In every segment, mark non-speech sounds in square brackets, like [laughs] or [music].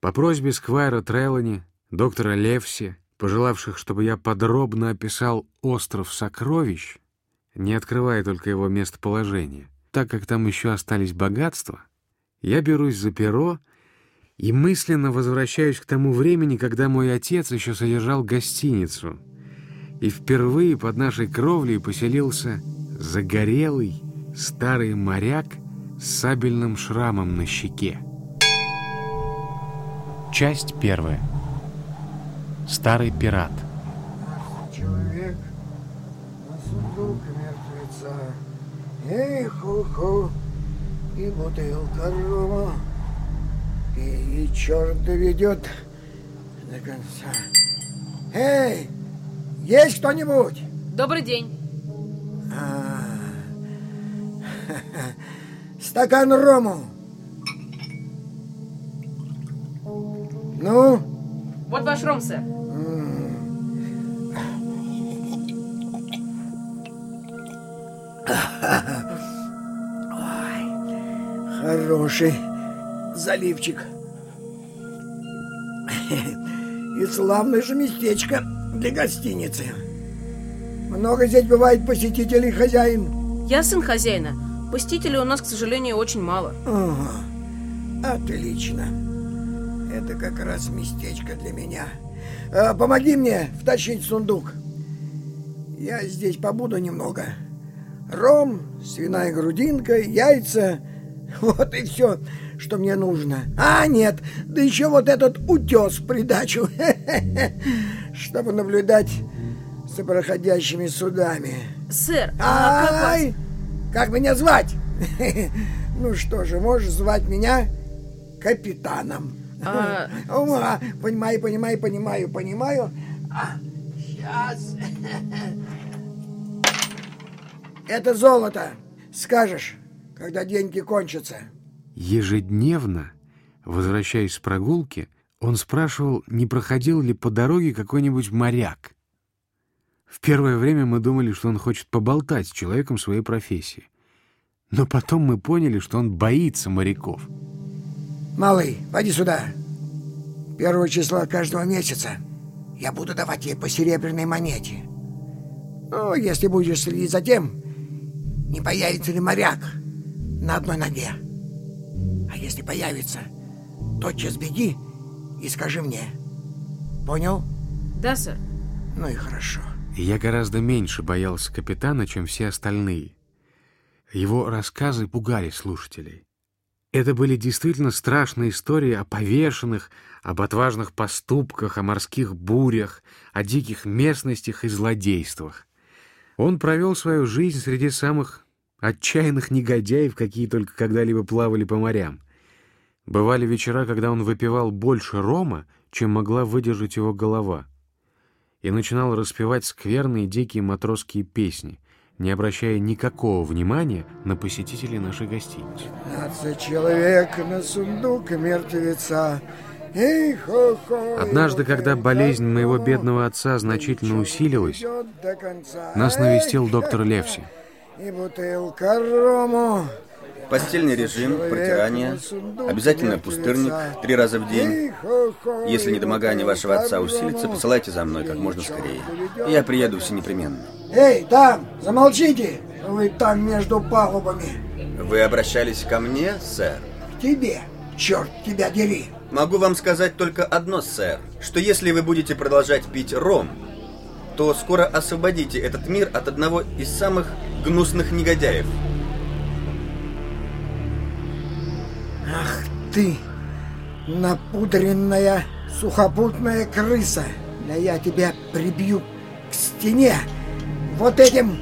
По просьбе Сквайра Трелани, доктора Левси, пожелавших, чтобы я подробно описал остров сокровищ, не открывая только его местоположение, так как там еще остались богатства, я берусь за перо и мысленно возвращаюсь к тому времени, когда мой отец еще содержал гостиницу, и впервые под нашей кровлей поселился загорелый старый моряк с сабельным шрамом на щеке. Часть первая. Старый пират. Человек на сундук мертвеца. Эй, ху-ху, и бутылка рома. И, и черт доведет до конца. Эй, есть кто-нибудь? Добрый день. А, [laughs] стакан рому. Ну, Вот ваш ром, сэр. Хороший заливчик. И славное же местечко для гостиницы. Много здесь бывает посетителей, хозяин. Я сын хозяина. Посетителей у нас, к сожалению, очень мало. Ага. Отлично. Это как раз местечко для меня. А, помоги мне втащить сундук. Я здесь побуду немного. Ром, свиная грудинка, яйца. [laughs] Вот и все, что мне нужно. А, нет, да еще вот этот утес в придачу. [laughs] Чтобы наблюдать за проходящими судами. Сэр, а? Ай! Как меня звать? [laughs] Ну что же, можешь звать меня капитаном. А, Ума, понимаю, понимаю, понимаю, понимаю. А, сейчас. Это золото. Скажешь, когда деньги кончатся. Ежедневно, возвращаясь с прогулки, он спрашивал, не проходил ли по дороге какой-нибудь моряк. В первое время мы думали, что он хочет поболтать с человеком своей профессии. Но потом мы поняли, что он боится моряков. Малый, пойди сюда. Первого числа каждого месяца я буду давать тебе по серебряной монете. Ну, если будешь следить за тем, не появится ли моряк на одной ноге. А если появится, тотчас беги и скажи мне. Понял? да, сэр. Ну и хорошо. Я гораздо меньше боялся капитана, чем все остальные. Его рассказы пугали слушателей. Это были действительно страшные истории о повешенных, об отважных поступках, о морских бурях, о диких местностях и злодействах. Он провел свою жизнь среди самых отчаянных негодяев, какие только когда-либо плавали по морям. Бывали вечера, когда он выпивал больше рома, чем могла выдержать его голова, и начинал распевать скверные дикие матросские песни, не обращая никакого внимания на посетителей нашей гостиницы. Пятнадцать человек на сундук мертвеца. Однажды, когда болезнь моего бедного отца значительно усилилась, нас навестил доктор Левси. И бутылка рому. Постельный режим, протирание, обязательно пустырник три раза в день. Если недомогание вашего отца усилится, посылайте за мной как можно скорее. Я приеду все непременно. Эй, там, замолчите! Вы там между палубами. Вы обращались ко мне, сэр? К тебе, черт тебя дери. Могу вам сказать только одно, сэр, что если вы будете продолжать пить ром, то скоро освободите этот мир от одного из самых гнусных негодяев. Ах ты, напудренная сухопутная крыса. Да я тебя прибью к стене вот этим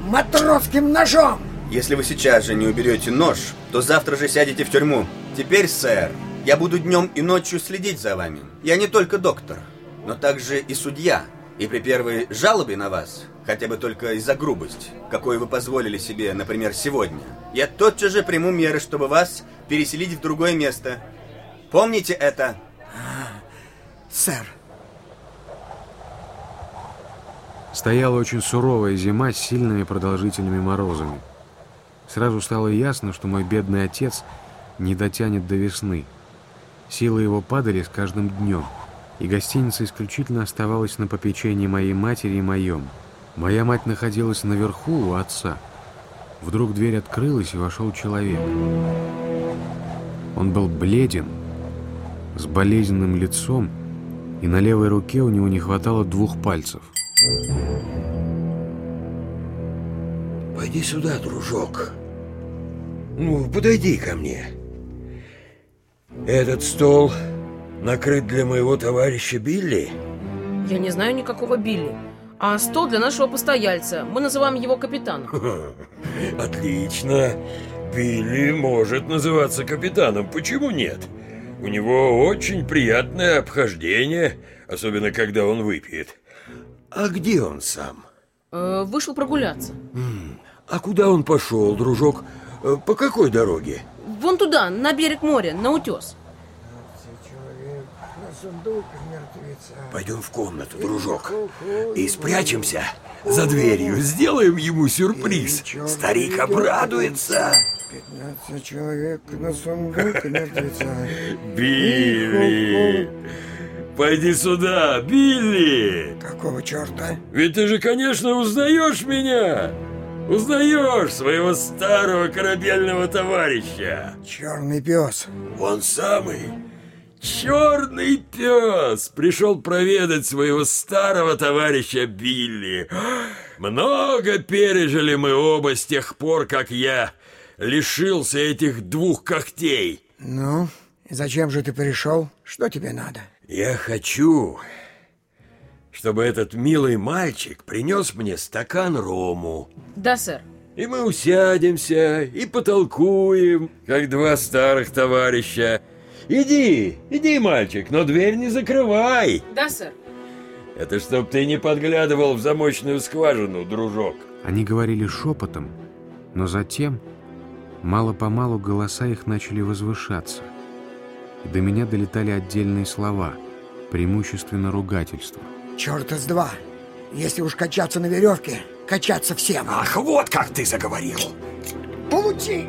матросским ножом. Если вы сейчас же не уберете нож, то завтра же сядете в тюрьму. Теперь, сэр, я буду днем и ночью следить за вами. Я не только доктор, но также и судья. И при первой жалобе на вас, хотя бы только из-за грубость, какой вы позволили себе, например, сегодня, я тотчас же приму меры, чтобы вас переселить в другое место. Помните это? Сэр, Стояла очень суровая зима с сильными продолжительными морозами. Сразу стало ясно, что мой бедный отец не дотянет до весны. Силы его падали с каждым днем, и гостиница исключительно оставалась на попечении моей матери и моем. Моя мать находилась наверху у отца. Вдруг дверь открылась, и вошел человек. Он был бледен, с болезненным лицом, и на левой руке у него не хватало двух пальцев. Пойди сюда, дружок. Ну, подойди ко мне. Этот стол накрыт для моего товарища Билли? Я не знаю никакого Билли. А стол для нашего постояльца. Мы называем его капитаном. [laughs] Отлично. Билли может называться капитаном. Почему нет? У него очень приятное обхождение, особенно когда он выпьет. А где он сам? Э, вышел прогуляться. А куда он пошел, дружок? Э, По какой дороге? Вон туда, на берег моря, на утес. Человек на сундук мертвеца. Пойдем в комнату, дружок, и спрячемся за дверью. Сделаем ему сюрприз. Старик обрадуется. 15 человек на сундук мертвеца. Билли! Пойди сюда, Билли! Какого черта? Ведь ты же, конечно, узнаешь меня! Узнаешь своего старого корабельного товарища! Черный пес. Он самый черный пес пришел проведать своего старого товарища Билли. Много пережили мы оба с тех пор, как я лишился этих двух когтей. Ну, зачем же ты пришел? Что тебе надо? Я хочу, чтобы этот милый мальчик принес мне стакан рому. Да, сэр. И мы усядемся и потолкуем, как два старых товарища. Иди, иди, мальчик, но дверь не закрывай. Да, сэр. Это чтоб ты не подглядывал в замочную скважину, дружок. Они говорили шепотом, но затем, мало-помалу, голоса их начали возвышаться. До меня долетали отдельные слова, преимущественно ругательства. Черта с два. Если уж качаться на веревке, качаться всем. Ах, вот как ты заговорил. Получи!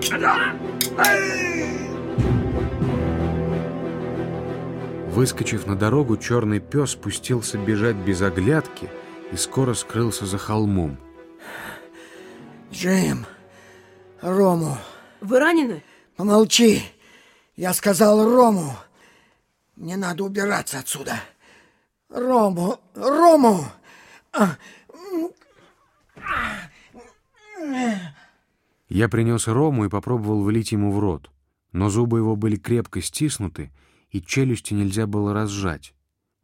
Выскочив на дорогу, черный пес спустился бежать без оглядки и скоро скрылся за холмом. Джим, Рому, Вы ранены? помолчи. Я сказал Рому. Мне надо убираться отсюда. Рому, Рому! Я принес рому и попробовал влить ему в рот, но зубы его были крепко стиснуты, и челюсти нельзя было разжать.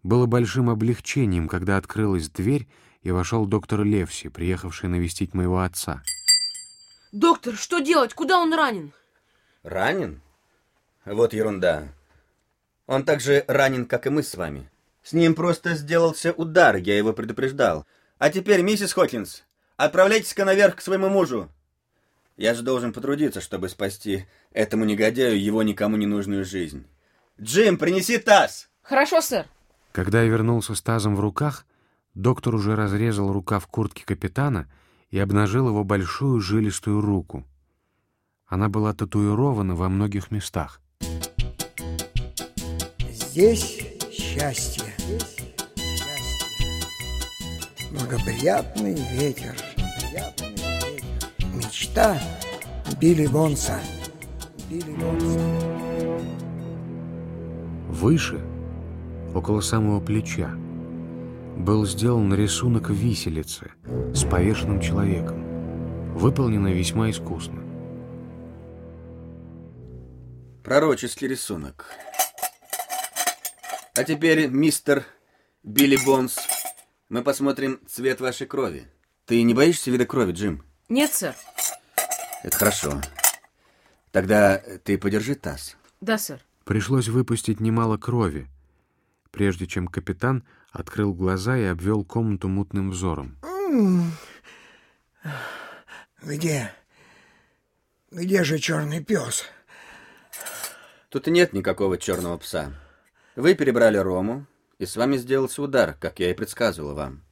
Было большим облегчением, когда открылась дверь, и вошел доктор Левси, приехавший навестить моего отца. Доктор, что делать? Куда он ранен? Ранен? Вот ерунда. Он так же ранен, как и мы с вами. С ним просто сделался удар, я его предупреждал. А теперь, миссис Хокинс, отправляйтесь-ка наверх к своему мужу. Я же должен потрудиться, чтобы спасти этому негодяю его никому не нужную жизнь. Джим, принеси таз! Хорошо, сэр. Когда я вернулся с тазом в руках, доктор уже разрезал рукав куртки капитана и обнажил его большую жилистую руку. Она была татуирована во многих местах. Здесь счастье. Благоприятный ветер. Приятный ветер. Мечта Билли Бонса. Билли Бонса. Выше, около самого плеча, был сделан рисунок виселицы с повешенным человеком, выполненный весьма искусно. Пророческий рисунок. А теперь, мистер Билли Бонс, мы посмотрим цвет вашей крови. Ты не боишься вида крови, Джим? Нет, сэр. Это хорошо. Тогда ты подержи таз. Да, сэр. Пришлось выпустить немало крови, прежде чем капитан открыл глаза и обвел комнату мутным взором. Где? Где же черный пес? Тут и нет никакого черного пса. Вы перебрали рому, и с вами сделался удар, как я и предсказывал вам.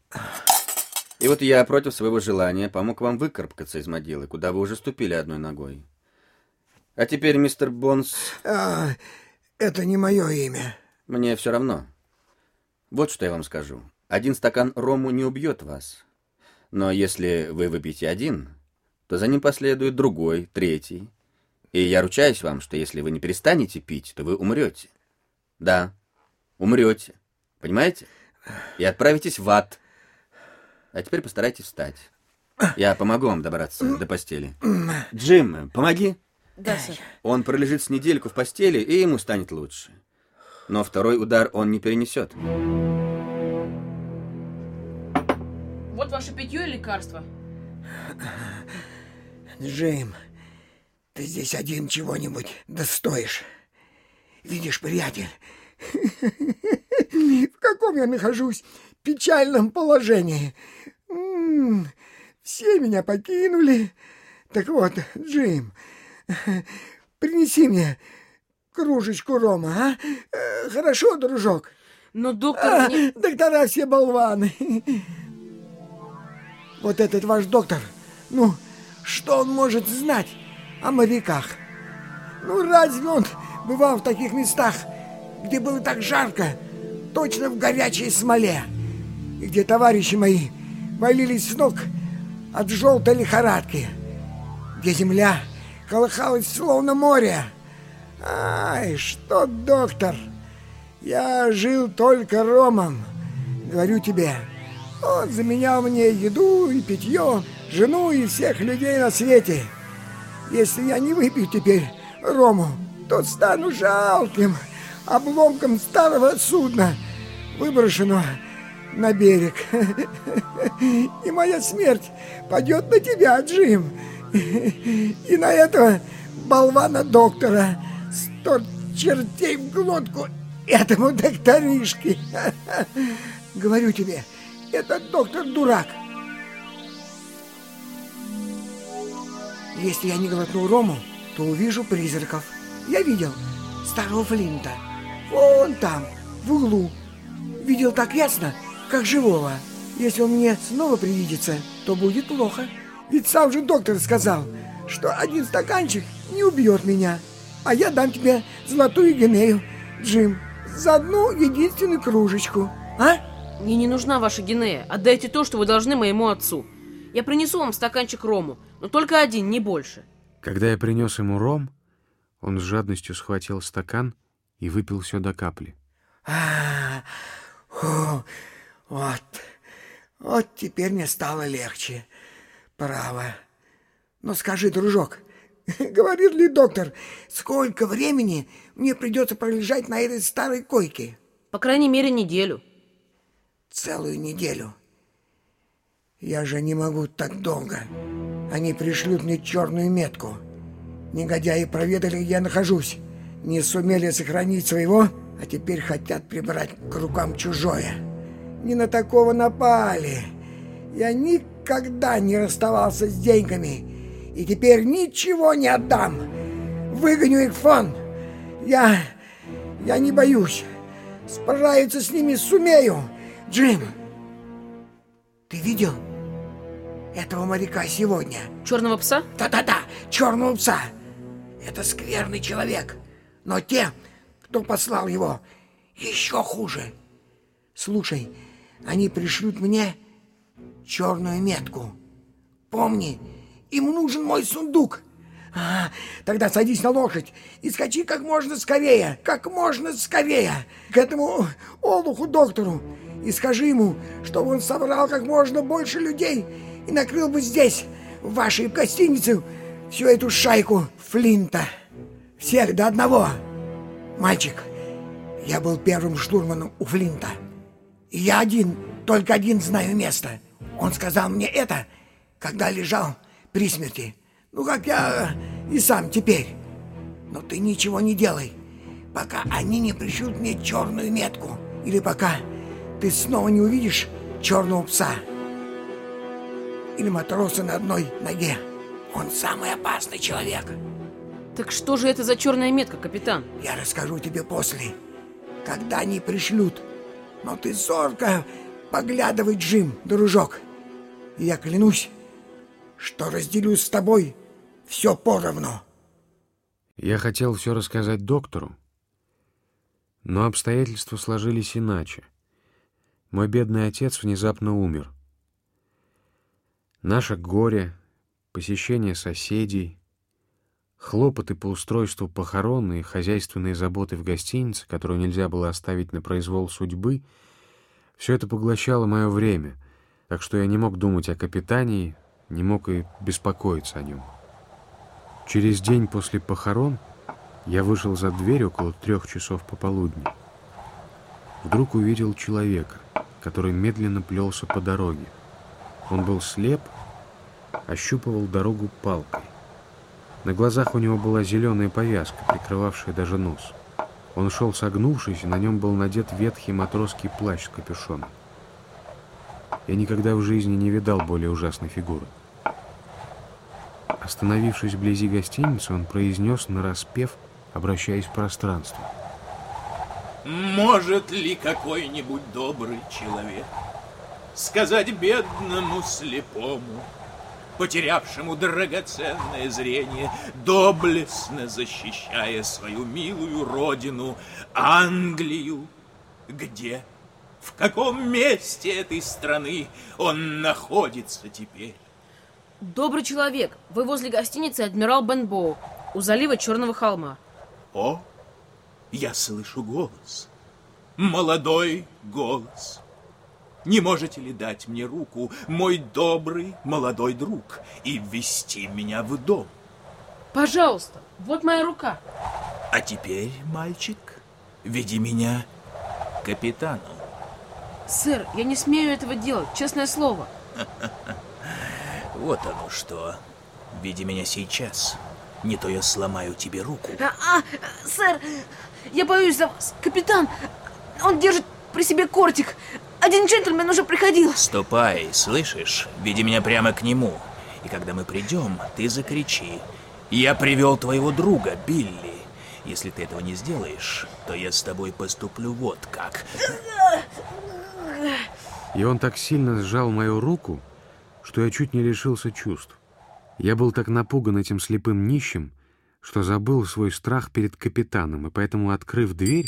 И вот я, против своего желания, помог вам выкарабкаться из могилы, куда вы уже ступили одной ногой. А теперь, мистер Бонс, А, Это не мое имя. Мне все равно. Вот что я вам скажу. Один стакан рому не убьет вас. Но если вы выпьете один, то за ним последует другой, третий. И я ручаюсь вам, что если вы не перестанете пить, то вы умрете. Да, умрете. Понимаете? И отправитесь в ад. А теперь постарайтесь встать. Я помогу вам добраться до постели. Джим, помоги. Да, сэр. Он пролежит с недельку в постели, и ему станет лучше. Но второй удар он не перенесет. Вот ваше питье и лекарство. Джим, ты здесь один чего-нибудь достоишь. Видишь, приятель, [laughs] в каком я нахожусь печальном положении. М, Все меня покинули. Так вот, Джим, [laughs] принеси мне кружечку рома, а? Э, Хорошо, дружок? Но доктор... А, мне- доктора все болваны. Вот этот ваш доктор, ну, что он может знать о моряках? Ну, разве он бывал в таких местах, где было так жарко, точно в горячей смоле, и где товарищи мои валились с ног от желтой лихорадки, где земля колыхалась словно море? Ай, что, доктор, я жил только ромом, говорю тебе. Он заменял мне еду и питье, жену и всех людей на свете. Если я не выпью теперь рому, то стану жалким обломком старого судна, выброшенного на берег. [laughs] И моя смерть пойдет на тебя, Джим. И на этого болвана-доктора сто чертей в глотку этому докторишке. [laughs] Говорю тебе, этот доктор дурак. Если я не глотну рому, то увижу призраков. Я видел старого Флинта. Вон там, в углу. Видел так ясно, как живого. Если он мне снова привидится, то будет плохо. Ведь сам же доктор сказал, что один стаканчик не убьет меня. А я дам тебе золотую гинею, Джим, за одну единственную кружечку. А? Мне не нужна ваша гинея. Отдайте то, что вы должны моему отцу. Я принесу вам стаканчик рому, но только один, не больше. Когда я принес ему ром, он с жадностью схватил стакан и выпил все до капли. А, фу, вот, вот теперь мне стало легче. Право. Но скажи, дружок, [laughs] говорит ли доктор, сколько времени мне придется пролежать на этой старой койке? По крайней мере, неделю. Целую неделю. Я же не могу так долго. Они пришлют мне черную метку. Негодяи проведали, где я нахожусь. Не сумели сохранить своего, а теперь хотят прибрать к рукам чужое. Не на такого напали. Я никогда не расставался с деньгами. И теперь ничего не отдам. Выгоню их фон. Я... я не боюсь. Справиться с ними сумею. Джим, ты видел этого моряка сегодня? Черного пса? Да-да-да, черного пса. Это скверный человек. Но те, кто послал его, еще хуже. Слушай, они пришлют мне черную метку. Помни, им нужен мой сундук. А, тогда садись на лошадь и скачи как можно скорее, как можно скорее к этому олуху-доктору и скажи ему, чтобы он собрал как можно больше людей и накрыл бы здесь, в вашей гостинице, всю эту шайку Флинта. Всех до одного. Мальчик, я был первым штурманом у Флинта. И я один, только один знаю место. Он сказал мне это, когда лежал при смерти. Ну, как я э, и сам теперь. Но ты ничего не делай, пока они не пришлют мне черную метку. Или пока ты снова не увидишь черного пса. Или матроса на одной ноге. Он самый опасный человек. Так что же это за черная метка, капитан? Я расскажу тебе после, когда они пришлют. Но ты зорко поглядывай, Джим, дружок. И я клянусь, что разделю с тобой все поровну. Я хотел все рассказать доктору, Но обстоятельства сложились иначе. Мой бедный отец внезапно умер. Наше горе, посещение соседей, хлопоты по устройству похорон и хозяйственные заботы в гостинице, которую нельзя было оставить на произвол судьбы, все это поглощало мое время, так что я не мог думать о капитане, не мог и беспокоиться о нем. Через день после похорон я вышел за дверь около трех часов пополудни. Вдруг увидел человека, который медленно плелся по дороге. Он был слеп, ощупывал дорогу палкой. На глазах у него была зеленая повязка, прикрывавшая даже нос. Он шел согнувшись, и на нем был надет ветхий матросский плащ с капюшоном. Я никогда в жизни не видал более ужасной фигуры. Остановившись вблизи гостиницы, он произнес нараспев, обращаясь в пространство. Может ли какой-нибудь добрый человек сказать бедному слепому, потерявшему драгоценное зрение, доблестно защищая свою милую родину, Англию, где, в каком месте этой страны он находится теперь? Добрый человек, вы возле гостиницы «Адмирал Бенбоу» у залива Черного холма. О, я слышу голос, молодой голос. Не можете ли дать мне руку, мой добрый молодой друг, и ввести меня в дом? Пожалуйста, вот моя рука. А теперь, мальчик, веди меня к капитану. Сэр, я не смею этого делать, честное слово. [laughs] Вот оно что. Веди меня сейчас. Не то я сломаю тебе руку. А, а, сэр, я боюсь за вас. Капитан, он держит при себе кортик. Один джентльмен уже приходил. Ступай, слышишь? Веди меня прямо к нему. И когда мы придем, ты закричи. Я привел твоего друга, Билли. Если ты этого не сделаешь, то я с тобой поступлю вот как. И он так сильно сжал мою руку, что я чуть не лишился чувств. Я был так напуган этим слепым нищим, что забыл свой страх перед капитаном, и поэтому, открыв дверь,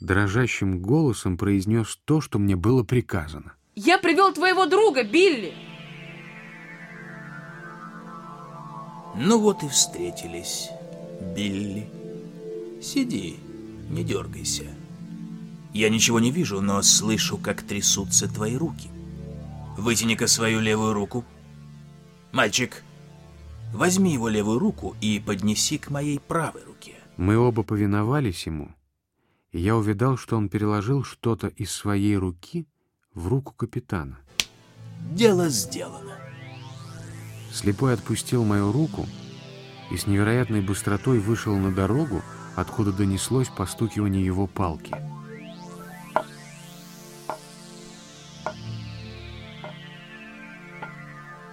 дрожащим голосом произнес то, что мне было приказано. Я привел твоего друга, Билли. Ну вот и встретились, Билли. Сиди, не дергайся. Я ничего не вижу, но слышу, как трясутся твои руки. Вытяни-ка свою левую руку. Мальчик, возьми его левую руку и поднеси к моей правой руке. Мы оба повиновались ему, и я увидал, что он переложил что-то из своей руки в руку капитана. Дело сделано. Слепой отпустил мою руку и с невероятной быстротой вышел на дорогу, откуда донеслось постукивание его палки.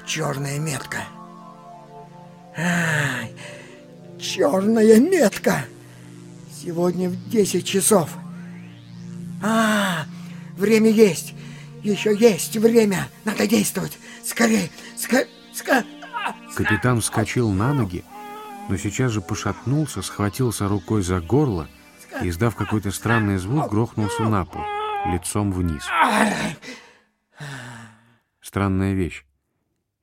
Черная метка. Ай, черная метка. Сегодня в 10 часов. А, время есть. Еще есть время. Надо действовать. Скорей, ска, ска... Капитан вскочил на ноги, но сейчас же пошатнулся, схватился рукой за горло и, издав какой-то странный звук, грохнулся на пол, лицом вниз. Странная вещь.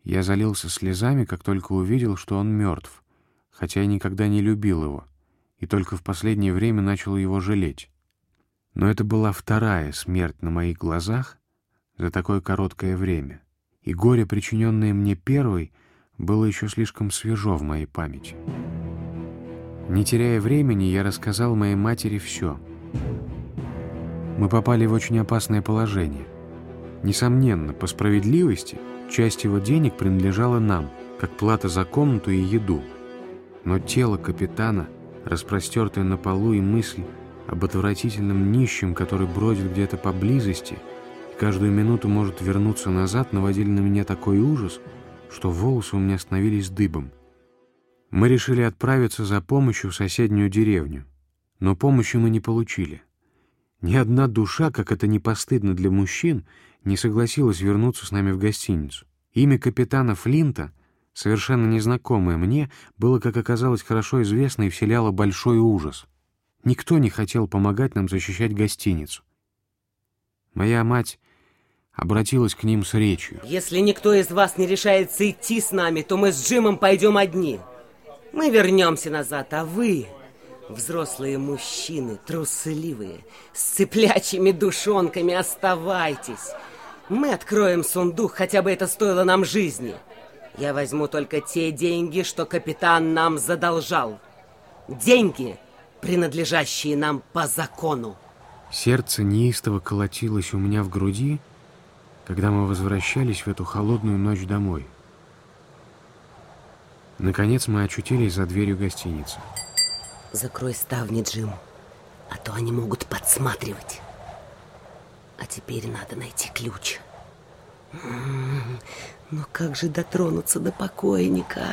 Я залился слезами, как только увидел, что он мертв, хотя я никогда не любил его, и только в последнее время начал его жалеть. Но это была вторая смерть на моих глазах за такое короткое время, и горе, причиненное мне первой, было еще слишком свежо в моей памяти. Не теряя времени, я рассказал моей матери все. Мы попали в очень опасное положение. Несомненно, по справедливости, часть его денег принадлежала нам, как плата за комнату и еду. Но тело капитана, распростертое на полу и мысль об отвратительном нищем, который бродит где-то поблизости и каждую минуту может вернуться назад, наводили на меня такой ужас, что волосы у меня становились дыбом. Мы решили отправиться за помощью в соседнюю деревню, но помощи мы не получили. Ни одна душа, как это не постыдно для мужчин, не согласилась вернуться с нами в гостиницу. Имя капитана Флинта, совершенно незнакомое мне, было, как оказалось, хорошо известно и вселяло большой ужас. Никто не хотел помогать нам защищать гостиницу. Моя мать обратилась к ним с речью. Если никто из вас не решается идти с нами, то мы с Джимом пойдем одни. Мы вернемся назад, а вы, взрослые мужчины, трусливые, с цыплячьими душонками, оставайтесь. Мы откроем сундук, хотя бы это стоило нам жизни. Я возьму только те деньги, что капитан нам задолжал. Деньги, принадлежащие нам по закону. Сердце неистово колотилось у меня в груди, когда мы возвращались в эту холодную ночь домой. Наконец мы очутились за дверью гостиницы. Закрой ставни, Джим, а то они могут подсматривать. А теперь надо найти ключ. Но как же дотронуться до покойника?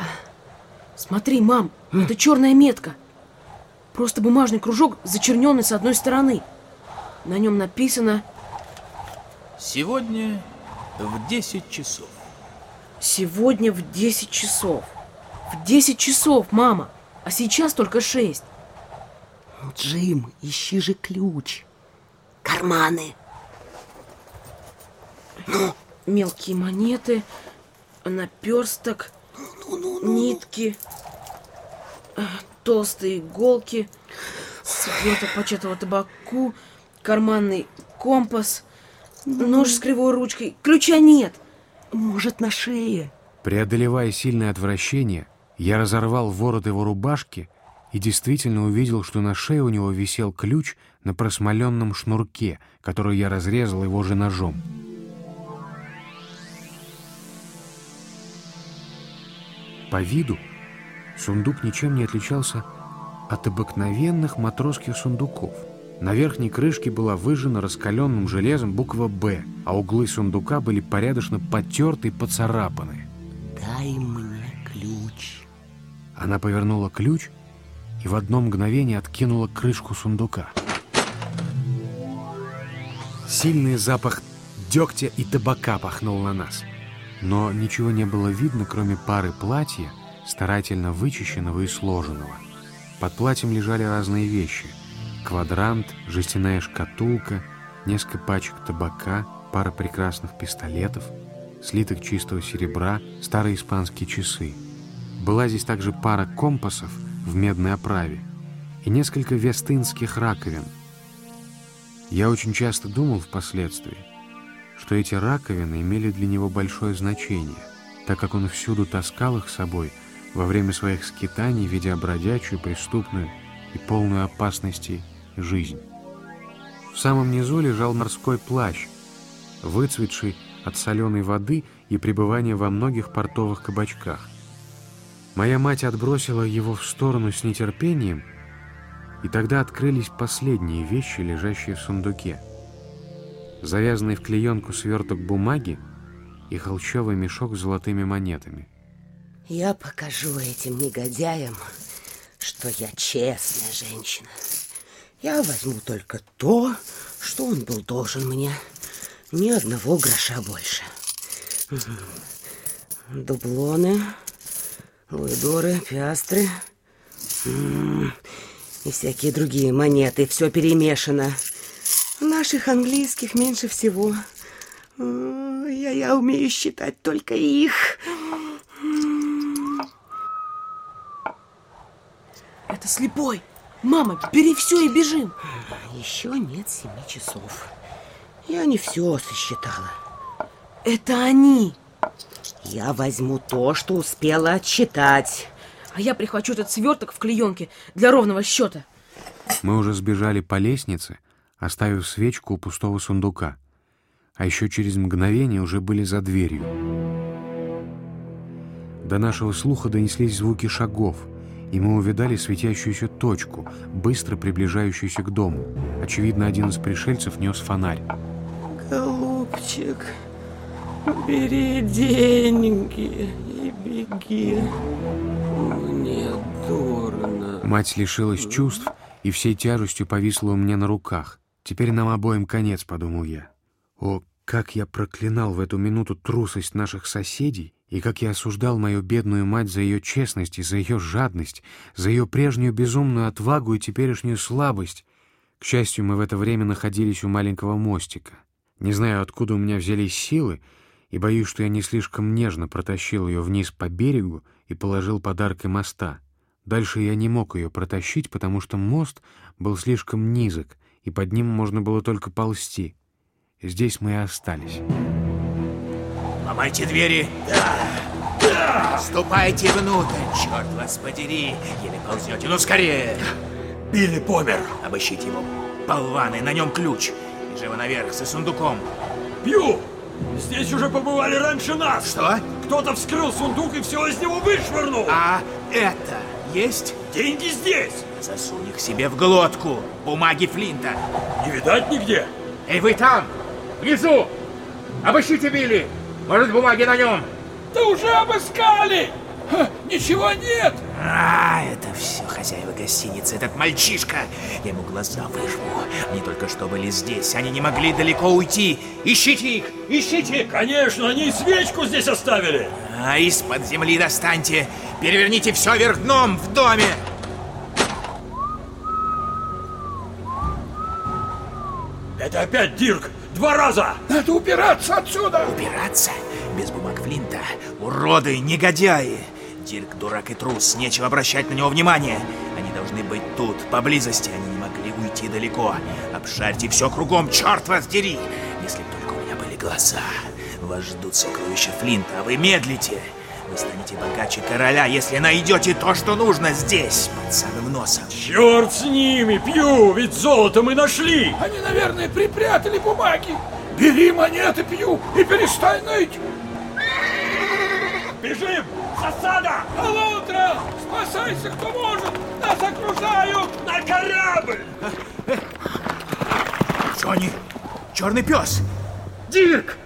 Смотри, мам, это черная метка. Просто бумажный кружок, зачерненный с одной стороны. На нем написано Сегодня в 10 часов. «Сегодня в 10 часов». В 10 часов, мама. А сейчас только 6. Ну, Джим, ищи же ключ. Карманы. Мелкие монеты, наперсток, нитки, э, толстые иголки, сверток початого табаку, карманный компас, нож с кривой ручкой. Ключа нет. Может, на шее? Преодолевая сильное отвращение, я разорвал ворот его рубашки и действительно увидел, что на шее у него висел ключ на просмоленном шнурке, который я разрезал его же ножом. По виду сундук ничем не отличался от обыкновенных матросских сундуков. На верхней крышке была выжжена раскаленным железом буква «Б», а углы сундука были порядочно потерты и поцарапаны. Дай мне ключ. Она повернула ключ и в одно мгновение откинула крышку сундука. Сильный запах дегтя и табака пахнул на нас. Но ничего не было видно, кроме пары платья, старательно вычищенного и сложенного. Под платьем лежали разные вещи. Квадрант, жестяная шкатулка, несколько пачек табака, пара прекрасных пистолетов, слиток чистого серебра, старые испанские часы. Была здесь также пара компасов в медной оправе и несколько вестынских раковин. Я очень часто думал впоследствии, что эти раковины имели для него большое значение, так как он всюду таскал их с собой во время своих скитаний, ведя бродячую, преступную и полную опасностей жизнь. В самом низу лежал морской плащ, выцветший от соленой воды и пребывания во многих портовых кабачках. Моя мать отбросила его в сторону с нетерпением, и тогда открылись последние вещи, лежащие в сундуке. Завязанный в клеенку сверток бумаги и холщовый мешок с золотыми монетами. Я покажу этим негодяям, что я честная женщина. Я возьму только то, что он был должен мне. Ни одного гроша больше. Дублоны, луидоры, пиастры м, и всякие другие монеты. Все перемешано. Наших английских меньше всего. Я, я умею считать только их. Это слепой. Мама, бери все и бежим. Еще нет семи часов. Я не все сосчитала. Это они. Я возьму то, что успела отсчитать. А я прихвачу этот сверток в клеенке для ровного счета. Мы уже сбежали по лестнице, оставив свечку у пустого сундука. А еще через мгновение уже были за дверью. До нашего слуха донеслись звуки шагов, и мы увидали светящуюся точку, быстро приближающуюся к дому. Очевидно, один из пришельцев нес фонарь. Голубчик, бери деньги и беги. Мне дурно. Мать лишилась чувств и всей тяжестью повисла у меня на руках. Теперь нам обоим конец, подумал я. О, как я проклинал в эту минуту трусость наших соседей И как я осуждал мою бедную мать за ее честность и за ее жадность, за ее прежнюю безумную отвагу и теперешнюю слабость. К счастью, мы в это время находились у маленького мостика. Не знаю, откуда у меня взялись силы, и боюсь, что я не слишком нежно протащил ее вниз по берегу и положил подаркой моста. Дальше я не мог ее протащить, потому что мост был слишком низок, и под ним можно было только ползти. Здесь мы и остались. Ломайте двери. Да. Ступайте внутрь, черт вас подери. Еле ползете, ну скорее. Билли помер. Обыщите его. Болваны, на нем ключ. И живо наверх, за сундуком. Пью! Здесь уже побывали раньше нас. Что? Кто-то вскрыл сундук и все из него вышвырнул. А это есть? Деньги здесь. Засунь их себе в глотку. Бумаги Флинта. Не видать нигде. Эй, вы там! Внизу! Обыщите Билли! Может, бумаги на нем? Да уже обыскали! Ха, ничего нет! А, это все хозяева гостиницы, этот мальчишка. Я ему глаза выжму. Они только что были здесь, они не могли далеко уйти. Ищите их, ищите! Конечно, они и свечку здесь оставили. А из-под земли достаньте. Переверните все вверх дном в доме. Это опять Дирк. Два раза. Надо убираться отсюда! Убираться? Без бумаг Флинта. Уроды, негодяи. Дирк дурак и трус, нечего обращать на него внимание. Они должны быть тут, поблизости. Они не могли уйти далеко. Обшарьте все кругом, черт вас дери! Если б только у меня были глаза. Вас ждут сокровища Флинта, а вы медлите. Вы станете богаче короля, если найдете то, что нужно здесь, под самым носом. Черт с ними, пью, ведь золото мы нашли. Они, наверное, припрятали бумаги. Бери монеты, пью, и перестань ныть. Бежим! Засада! Алондра! Спасайся, кто может! Нас окружают! На корабль! Джонни! Черный пес! Дирк!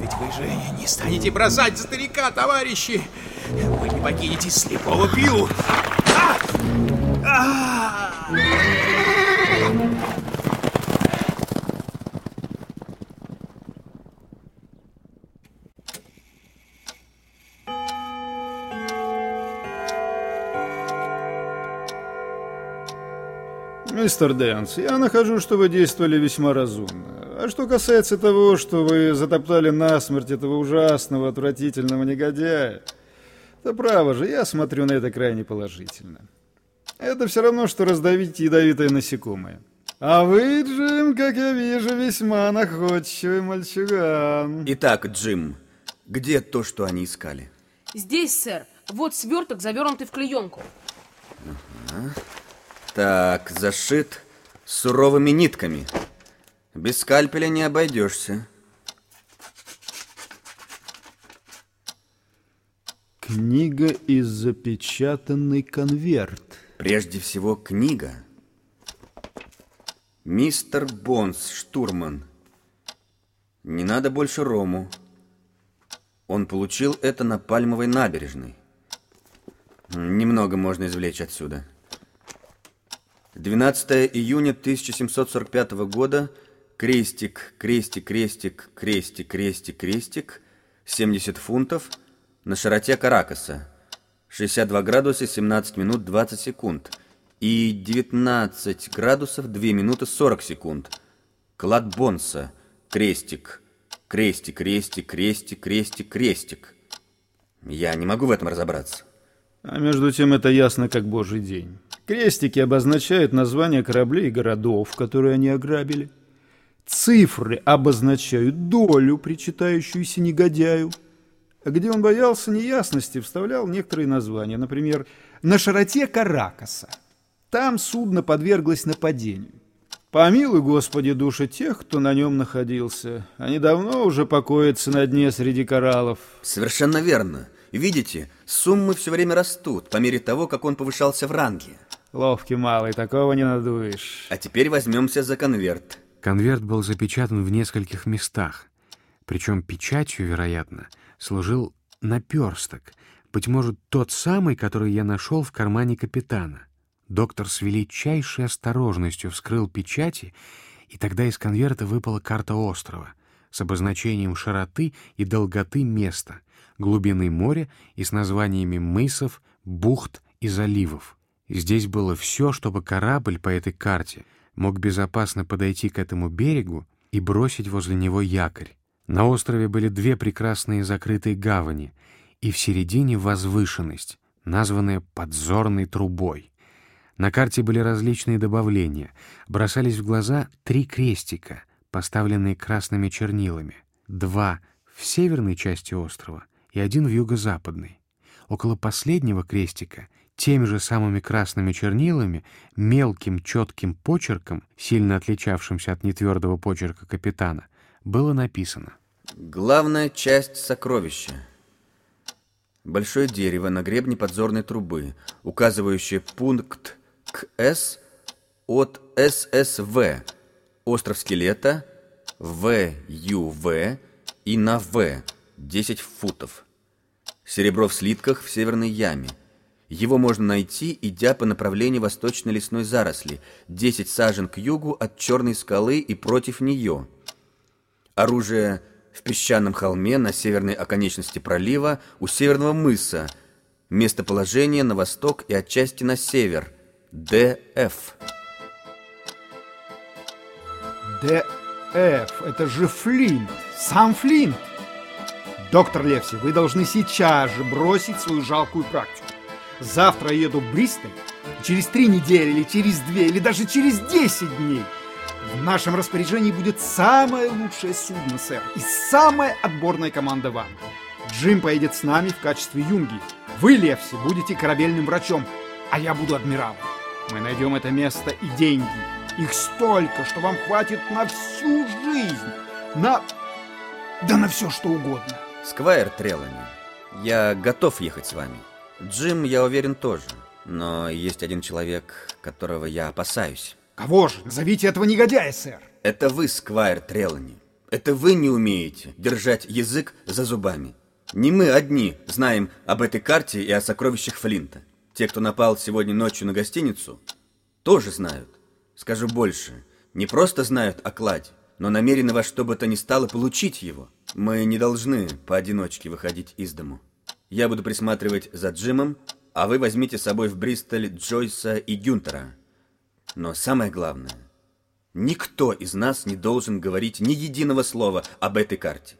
Ведь вы же не станете бросать старика, товарищи! Вы не покинете слепого! А! Мистер Дэнс, я нахожу, что вы действовали весьма разумно. А что касается того, что вы затоптали насмерть этого ужасного, отвратительного негодяя, то право же, я смотрю на это крайне положительно. Это все равно, что раздавить ядовитое насекомое. А вы, Джим, как я вижу, весьма находчивый мальчуган. Итак, Джим, где то, что они искали? Здесь, сэр. Вот сверток, завернутый в клеенку. Так, зашит суровыми нитками. Без скальпеля не обойдешься. Книга из запечатанный конверт. Прежде всего, книга. Мистер Бонс, штурман. Не надо больше рому. Он получил это на Пальмовой набережной. Немного можно извлечь отсюда. 12 июня 1745 года. Крестик, крестик, крестик, крестик, крестик, крестик. 70 фунтов на широте Каракаса. 62 градуса 17 минут 20 секунд. И 19 градусов 2 минуты 40 секунд. Клад Бонса. Крестик. Крестик, крестик, крестик, крестик, крестик. Я не могу в этом разобраться. А между тем это ясно как божий день. Крестики обозначают названия кораблей и городов, которые они ограбили. Цифры обозначают долю, причитающуюся негодяю. Где он боялся неясности, вставлял некоторые названия. Например, на широте Каракаса. Там судно подверглось нападению. Помилуй, Господи, души тех, кто на нем находился. Они давно уже покоятся на дне среди кораллов. Совершенно верно. Видите, суммы все время растут по мере того, как он повышался в ранге. Ловкий малый, такого не надуешь. А теперь возьмемся за конверт. Конверт был запечатан в нескольких местах. Причем печатью, вероятно, служил наперсток. Быть может, тот самый, который я нашел в кармане капитана. Доктор с величайшей осторожностью вскрыл печати, и тогда из конверта выпала карта острова. с обозначением широты и долготы места, глубины моря и с названиями мысов, бухт и заливов. Здесь было все, чтобы корабль по этой карте мог безопасно подойти к этому берегу и бросить возле него якорь. На острове были две прекрасные закрытые гавани, и в середине возвышенность, названная подзорной трубой. На карте были различные добавления. Бросались в глаза три крестика, поставленные красными чернилами. Два в северной части острова и один в юго-западной. Около последнего крестика теми же самыми красными чернилами, мелким четким почерком, сильно отличавшимся от нетвердого почерка капитана, было написано. Главная часть сокровища. Большое дерево на гребне подзорной трубы, указывающее пункт к С от ССВ, остров скелета, ВЮВ и на В, 10 футов. Серебро в слитках в северной яме. Его можно найти, идя по направлению восточной лесной заросли, 10 сажен к югу от черной скалы и против нее. Оружие в песчаном холме на северной оконечности пролива у северного мыса. Местоположение на восток и отчасти на север. ДФ. ДФ, это же Флинт, сам Флинт. Доктор Левси, вы должны сейчас же бросить свою жалкую практику. Завтра еду в Бристоль, через три недели или через две, или даже через десять дней в нашем распоряжении будет самое лучшее судно, сэр, и самая отборная команда вам. Джим поедет с нами в качестве юнги. Вы, Левси, будете корабельным врачом, а я буду адмиралом. Мы найдем это место и деньги. Их столько, что вам хватит на всю жизнь. На... да на все, что угодно. Сквайр Трелани, я готов ехать с вами. Джим, я уверен, тоже. Но есть один человек, которого я опасаюсь. Кого же? Назовите этого негодяя, сэр. Это вы, Сквайр Трелани. Это вы не умеете держать язык за зубами. Не мы одни знаем об этой карте и о сокровищах Флинта. Те, кто напал сегодня ночью на гостиницу, тоже знают. Скажу больше. Не просто знают о кладе, но намерены во что бы то ни стало получить его. Мы не должны поодиночке выходить из дому. Я буду присматривать за Джимом, а вы возьмите с собой в Бристоль Джойса и Гюнтера. Но самое главное, никто из нас не должен говорить ни единого слова об этой карте.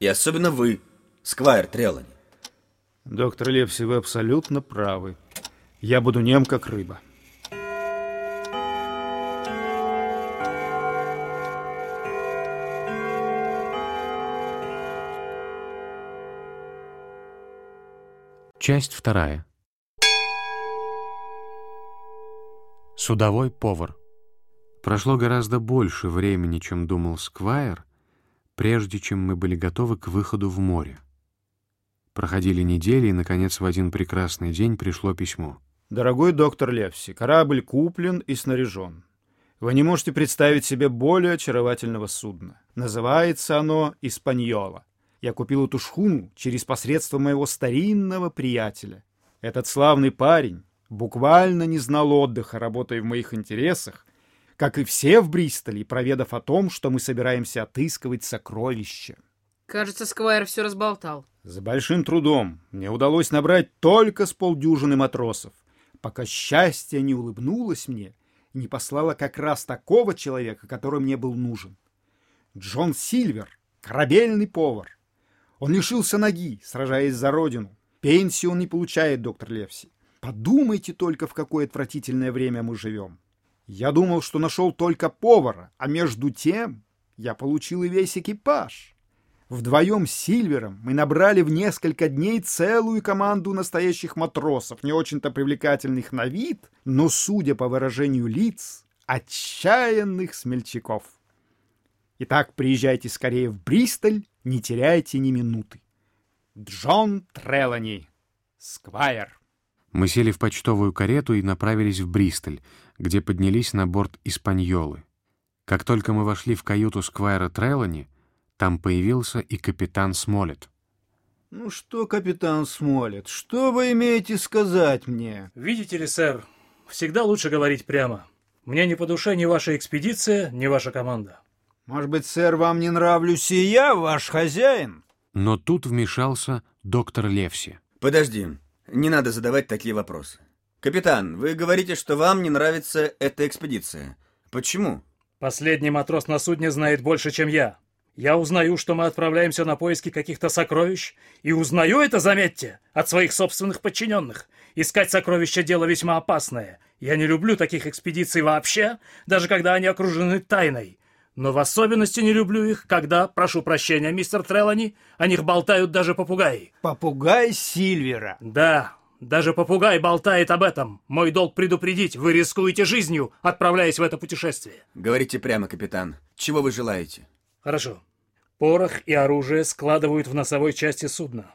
И особенно вы, Сквайр Трелани. Доктор Лепси, вы абсолютно правы. Я буду нем, как рыба. Часть вторая. Судовой повар. Прошло гораздо больше времени, чем думал Сквайр, прежде чем мы были готовы к выходу в море. Проходили недели, и, наконец, в один прекрасный день пришло письмо. Дорогой доктор Левси, корабль куплен и снаряжен. Вы не можете представить себе более очаровательного судна. Называется оно «Испаньола». Я купил эту шхуну через посредство моего старинного приятеля. Этот славный парень буквально не знал отдыха, работая в моих интересах, как и все в Бристоле, проведав о том, что мы собираемся отыскивать сокровища. Кажется, Сквайр все разболтал. С большим трудом мне удалось набрать только с полдюжины матросов, пока счастье не улыбнулось мне и не послало как раз такого человека, который мне был нужен. Джон Сильвер, корабельный повар. Он лишился ноги, сражаясь за родину. Пенсию он не получает, доктор Левси. Подумайте только, в какое отвратительное время мы живем. Я думал, что нашел только повара, а между тем я получил и весь экипаж. Вдвоем с Сильвером мы набрали в несколько дней целую команду настоящих матросов, не очень-то привлекательных на вид, но, судя по выражению лиц, отчаянных смельчаков. Итак, приезжайте скорее в Бристоль, не теряйте ни минуты. Джон Трелани, Сквайр. Мы сели в почтовую карету и направились в Бристоль, где поднялись на борт Испаньолы. Как только мы вошли в каюту Сквайра Трелани, там появился и капитан Смолет. Ну что, капитан Смолет, что вы имеете сказать мне? Видите ли, сэр, всегда лучше говорить прямо. Мне не по душе ни ваша экспедиция, ни ваша команда. Может быть, сэр, вам не нравлюсь и я, ваш хозяин? Но тут вмешался доктор Левси. Подожди, не надо задавать такие вопросы. Капитан, вы говорите, что вам не нравится эта экспедиция. Почему? Последний матрос на судне знает больше, чем я. Я узнаю, что мы отправляемся на поиски каких-то сокровищ, и узнаю это, заметьте, от своих собственных подчиненных. Искать сокровища – дело весьма опасное. Я не люблю таких экспедиций вообще, даже когда они окружены тайной. Но в особенности не люблю их, когда, прошу прощения, мистер Трелани, о них болтают даже попугаи. Попугай Сильвера. Да, даже попугай болтает об этом. Мой долг предупредить, вы рискуете жизнью, отправляясь в это путешествие. Говорите прямо, капитан. Чего вы желаете? Хорошо. Порох и оружие складывают в носовой части судна.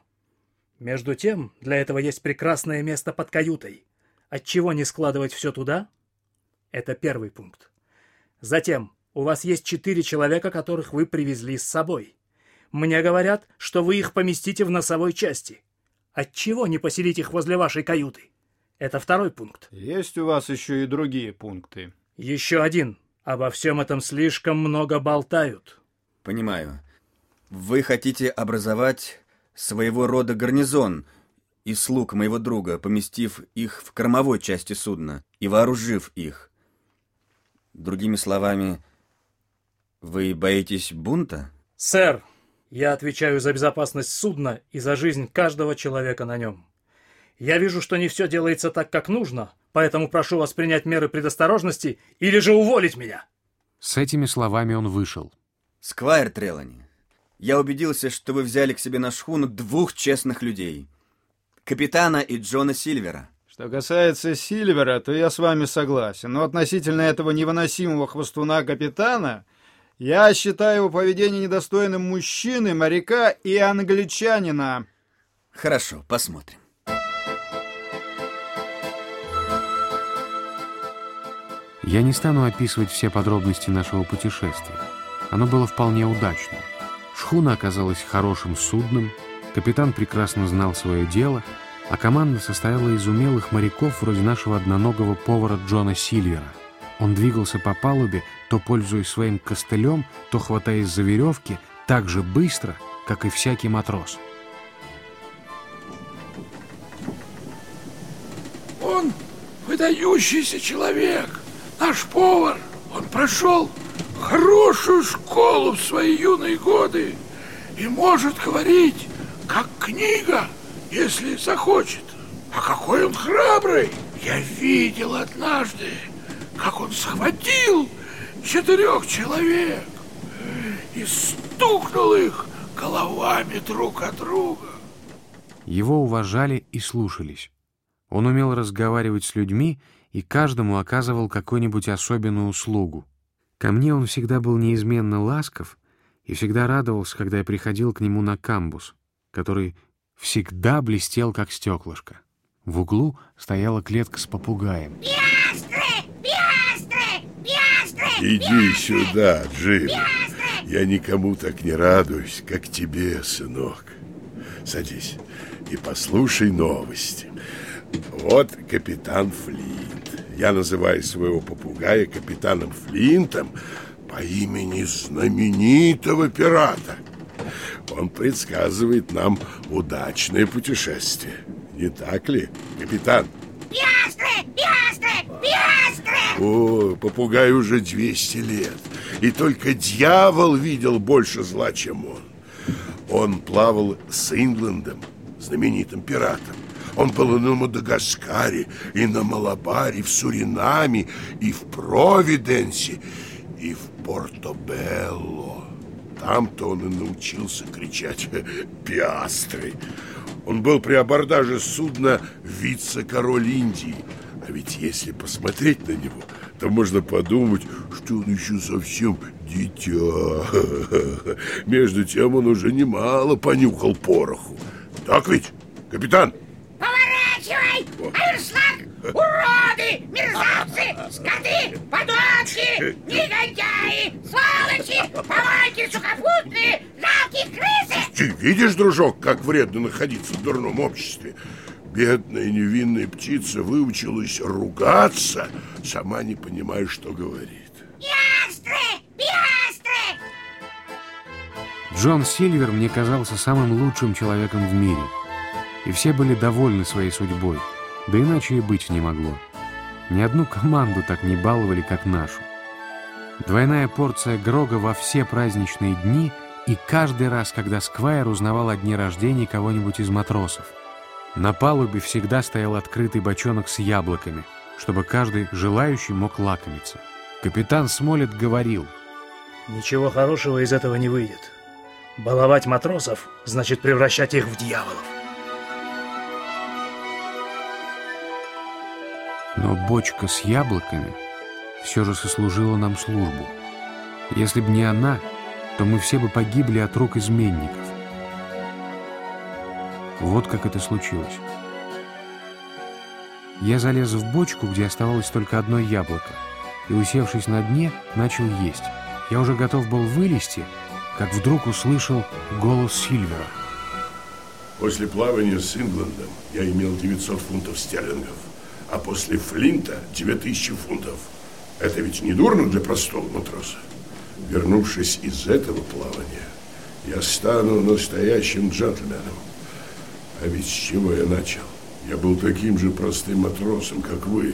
Между тем, для этого есть прекрасное место под каютой. Отчего не складывать все туда? Это первый пункт. Затем, у вас есть четыре человека, которых вы привезли с собой. Мне говорят, что вы их поместите в носовой части. Отчего не поселить их возле вашей каюты? Это второй пункт. Есть у вас еще и другие пункты. Еще один. Обо всем этом слишком много болтают. Понимаю. Вы хотите образовать своего рода гарнизон из слуг моего друга, поместив их в кормовой части судна и вооружив их. Другими словами, вы боитесь бунта? Сэр, я отвечаю за безопасность судна и за жизнь каждого человека на нем. Я вижу, что не все делается так, как нужно, поэтому прошу вас принять меры предосторожности или же уволить меня. С этими словами он вышел. Сквайр Трелани, я убедился, что вы взяли к себе на шхуну двух честных людей. Капитана и Джона Сильвера. Что касается Сильвера, то я с вами согласен. Но относительно этого невыносимого хвостуна капитана, я считаю его поведение недостойным мужчины, моряка и англичанина. Хорошо, посмотрим. Я не стану описывать все подробности нашего путешествия. Оно было вполне удачным. Шхуна оказалась хорошим судном, капитан прекрасно знал свое дело, а команда состояла из умелых моряков вроде нашего одноногого повара Джона Сильвера. Он двигался по палубе, то пользуясь своим костылем, то хватаясь за веревки, так же быстро, как и всякий матрос. Он выдающийся человек, наш повар. Он прошел хорошую школу в свои юные годы и может говорить, как книга, если захочет. А какой он храбрый! Я видел однажды, как он схватил четырех человек и стукнул их головами друг от друга. Его уважали и слушались. Он умел разговаривать с людьми и каждому оказывал какую-нибудь особенную услугу. Ко мне он всегда был неизменно ласков и всегда радовался, когда я приходил к нему на камбус, который всегда блестел, как стеклышко. В углу стояла клетка с попугаем. Пиастры! Иди сюда, Джим. Я никому так не радуюсь, как тебе, сынок. Садись и послушай новости. Вот капитан Флинт. Я называю своего попугая капитаном Флинтом по имени знаменитого пирата. Он предсказывает нам удачное путешествие. Не так ли, капитан? Пиастры! Пиастры! Пиастры! О, попугай уже 200 лет. И только дьявол видел больше зла, чем он. Он плавал с Ингландом, знаменитым пиратом. Он был и на Мадагаскаре, и на Малабаре, в Суринаме, и в Провиденсе, и в Порто-Белло. Там-то он и научился кричать «Пиастры». Он был при абордаже судна вице-король Индии. А ведь если посмотреть на него, то можно подумать, что он еще совсем дитя. [laughs] Между тем он уже немало понюхал пороху. Так ведь, капитан? Поворачивай! Аверслаг! Уроды! Мерзавцы! Скоты! Подонки! Негодяи! Сволочи! Помойки сухопутные! Жалкие крысы! Ты видишь, дружок, как вредно находиться в дурном обществе? Бедная невинная птица выучилась ругаться, сама не понимая, что говорит. Пиастры! Пиастры! Джон Сильвер мне казался самым лучшим человеком в мире. И все были довольны своей судьбой, да иначе и быть не могло. Ни одну команду так не баловали, как нашу. Двойная порция Грога во все праздничные дни и каждый раз, когда Сквайр узнавал о дне рождения кого-нибудь из матросов. На палубе всегда стоял открытый бочонок с яблоками, чтобы каждый желающий мог лакомиться. Капитан Смолет говорил, Ничего хорошего из этого не выйдет. Баловать матросов значит превращать их в дьяволов. Но бочка с яблоками все же сослужила нам службу. Если б не она, то мы все бы погибли от рук изменников. Вот как это случилось. Я залез в бочку, где оставалось только одно яблоко, и, усевшись на дне, начал есть. Я уже готов был вылезти, как вдруг услышал голос Сильвера. После плавания с Ингландом я имел 900 фунтов стерлингов, а после Флинта 2000 фунтов. Это ведь не дурно для простого матроса. Вернувшись из этого плавания, я стану настоящим джентльменом. А ведь с чего я начал? Я был таким же простым матросом, как вы.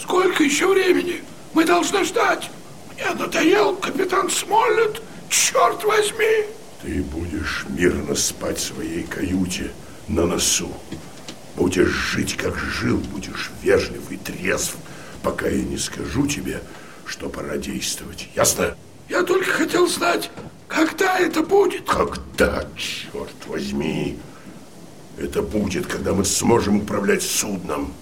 Сколько еще времени? Мы должны ждать. Мне надоел капитан Смоллет. Черт возьми! Ты будешь мирно спать в своей каюте на носу. Будешь жить, как жил, будешь вежлив и трезв, пока я не скажу тебе, что пора действовать. Ясно? Я только хотел знать, когда это будет. Когда, черт возьми? Это будет, когда мы сможем управлять судном.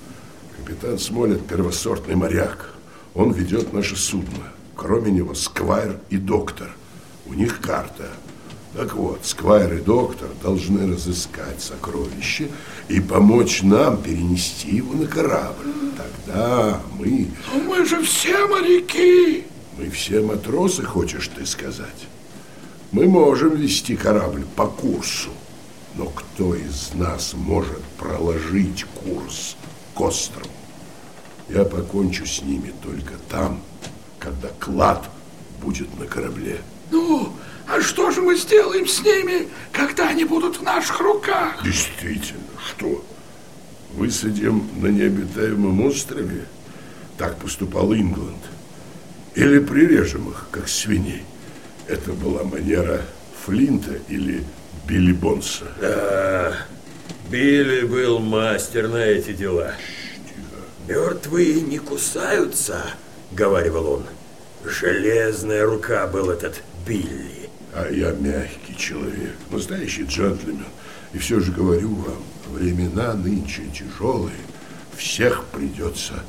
Капитан Смолет первосортный моряк. Он ведет наше судно. Кроме него Сквайр и доктор. У них карта. Так вот, Сквайр и доктор должны разыскать сокровище и помочь нам перенести его на корабль. Тогда мы... Но мы же все моряки. Мы все матросы, хочешь ты сказать? Мы можем вести корабль по курсу. Но кто из нас может проложить курс к острову? Я покончу с ними только там, когда клад будет на корабле. Ну, а что же мы сделаем с ними, когда они будут в наших руках? Действительно, что? Высадим на необитаемом острове? Так поступал Ингланд. Или прирежем их, как свиней? Это была манера Флинта или Билли Бонса? Да, Билли был мастер на эти дела. Мертвые не кусаются, говаривал он. Железная рука был этот Билли. А я мягкий человек, настоящий джентльмен. И все же говорю вам, времена нынче тяжелые, всех придется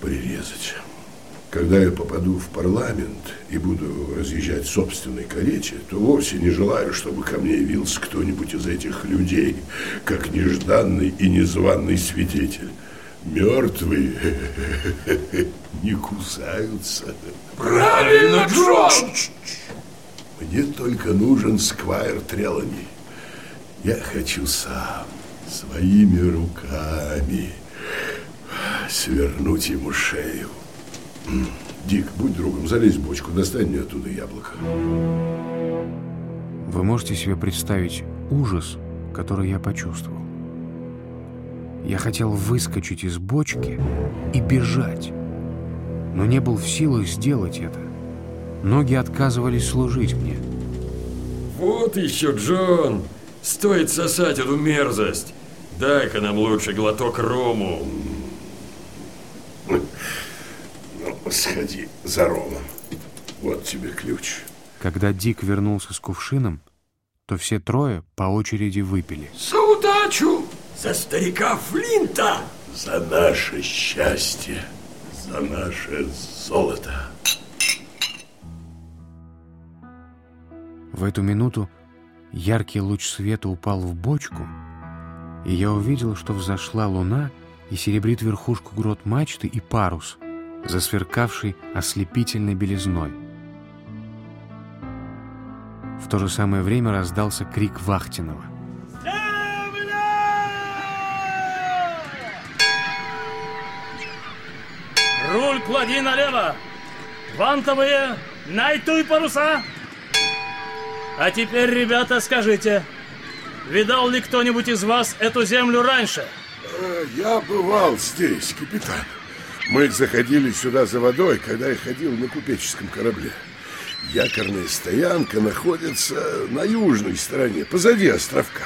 прирезать. Когда я попаду в парламент и буду разъезжать в собственной карете, то вовсе не желаю, чтобы ко мне явился кто-нибудь из этих людей, как нежданный и незваный свидетель. Мертвые [laughs] не кусаются. Правильно, Джон! Мне только нужен Сквайр Трелани. Я хочу сам, своими руками, свернуть ему шею. Дик, будь другом, залезь в бочку, достань мне оттуда яблоко. Вы можете себе представить ужас, который я почувствовал? Я хотел выскочить из бочки и бежать, но не был в силах сделать это. Ноги отказывались служить мне. Вот еще, Джон! Стоит сосать эту мерзость! Дай-ка нам лучше глоток рому. Ну, сходи за ромом. Вот тебе ключ. Когда Дик вернулся с кувшином, то все трое по очереди выпили. За удачу! За старика Флинта! За наше счастье, за наше золото. В эту минуту яркий луч света упал в бочку, и я увидел, что взошла луна и серебрит верхушку грот мачты и парус, засверкавший ослепительной белизной. В то же самое время раздался крик Вахтинова. Руль клади налево! Вантовые, найтуй паруса! А теперь, ребята, скажите, видал ли кто-нибудь из вас эту землю раньше? Э, Я бывал здесь, капитан. Мы заходили сюда за водой, когда я ходил на купеческом корабле. Якорная стоянка находится на южной стороне, позади островка.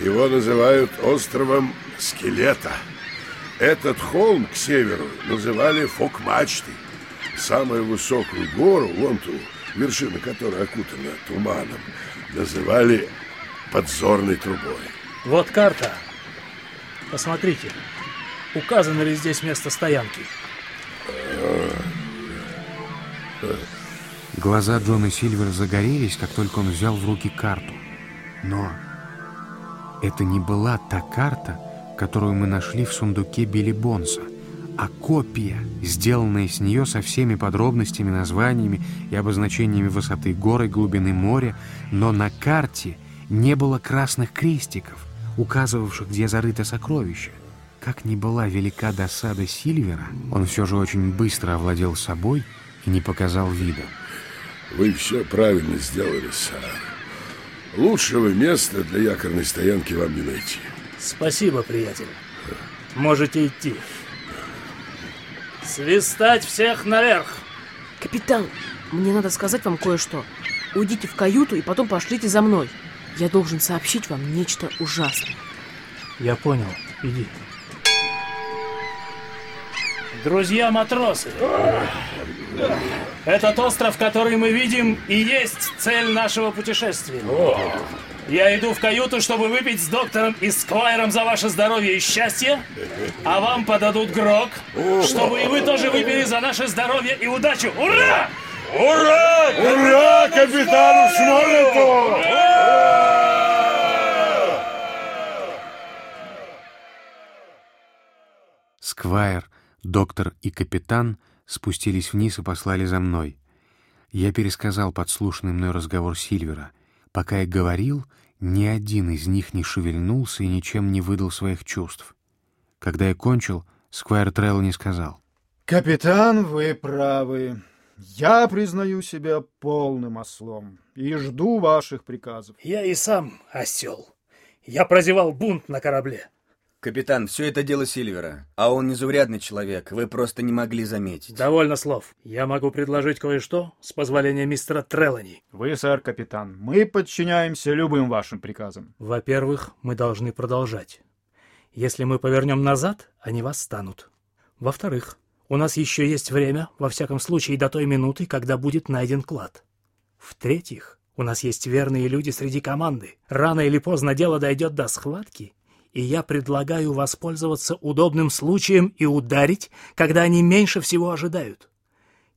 Его называют островом Скелета. Этот холм к северу называли Фок-мачтой. Самую высокую гору, вон ту, вершина которой окутана туманом, называли подзорной трубой. Вот карта. Посмотрите, указано ли здесь место стоянки. Глаза Джона Сильвера загорелись, как только он взял в руки карту. Но это не была та карта, которую мы нашли в сундуке Билли Бонса, а копия, сделанная с нее со всеми подробностями, названиями и обозначениями высоты горы, глубины моря, но на карте не было красных крестиков, указывавших, где зарыто сокровище. Как ни была велика досада Сильвера, он все же очень быстро овладел собой и не показал вида. Вы все правильно сделали, сэр. Лучшего места для якорной стоянки вам не найти. Спасибо, приятель. Можете идти. Свистать всех наверх! Капитан, мне надо сказать вам кое-что. Уйдите в каюту и потом пошлите за мной. Я должен сообщить вам нечто ужасное. Я понял. Иди. Друзья матросы, этот остров, который мы видим, и есть цель нашего путешествия. Я иду в каюту, чтобы выпить с доктором и сквайром за ваше здоровье и счастье, а вам подадут грог, чтобы и вы тоже выпили за наше здоровье и удачу. Ура! Ура! Ура, капитану Смолету! Сквайр, доктор и капитан спустились вниз и послали за мной. Я пересказал подслушанный мной разговор Сильвера. Пока я говорил, ни один из них не шевельнулся и ничем не выдал своих чувств. Когда я кончил, Сквайр Треллани сказал. Капитан, вы правы. Я признаю себя полным ослом и жду ваших приказов. Я и сам осел. Я прозевал бунт на корабле. Капитан, все это дело Сильвера, а он незаурядный человек, вы просто не могли заметить. Довольно слов. Я могу предложить кое-что с позволения мистера Трелани. Вы, сэр, капитан, мы подчиняемся любым вашим приказам. Во-первых, мы должны продолжать. Если мы повернем назад, они восстанут. Во-вторых, у нас еще есть время, во всяком случае, до той минуты, когда будет найден клад. В-третьих, у нас есть верные люди среди команды. Рано или поздно дело дойдет до схватки, и я предлагаю воспользоваться удобным случаем и ударить, когда они меньше всего ожидают.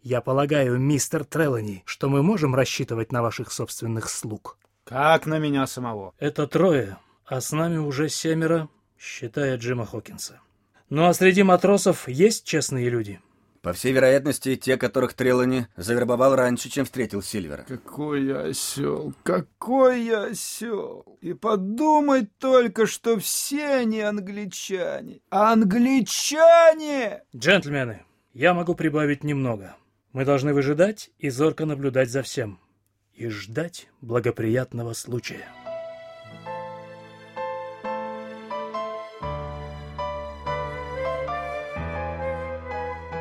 Я полагаю, мистер Трелани, что мы можем рассчитывать на ваших собственных слуг. Как на меня самого. Это трое, а с нами уже семеро, считая Джима Хокинса. Ну а среди матросов есть честные люди? По всей вероятности, те, которых Трелани завербовал раньше, чем встретил Сильвера. Какой я осел, какой я осел. И подумать только, что все они англичане. Англичане! Джентльмены, я могу прибавить немного. Мы должны выжидать и зорко наблюдать за всем. И ждать благоприятного случая.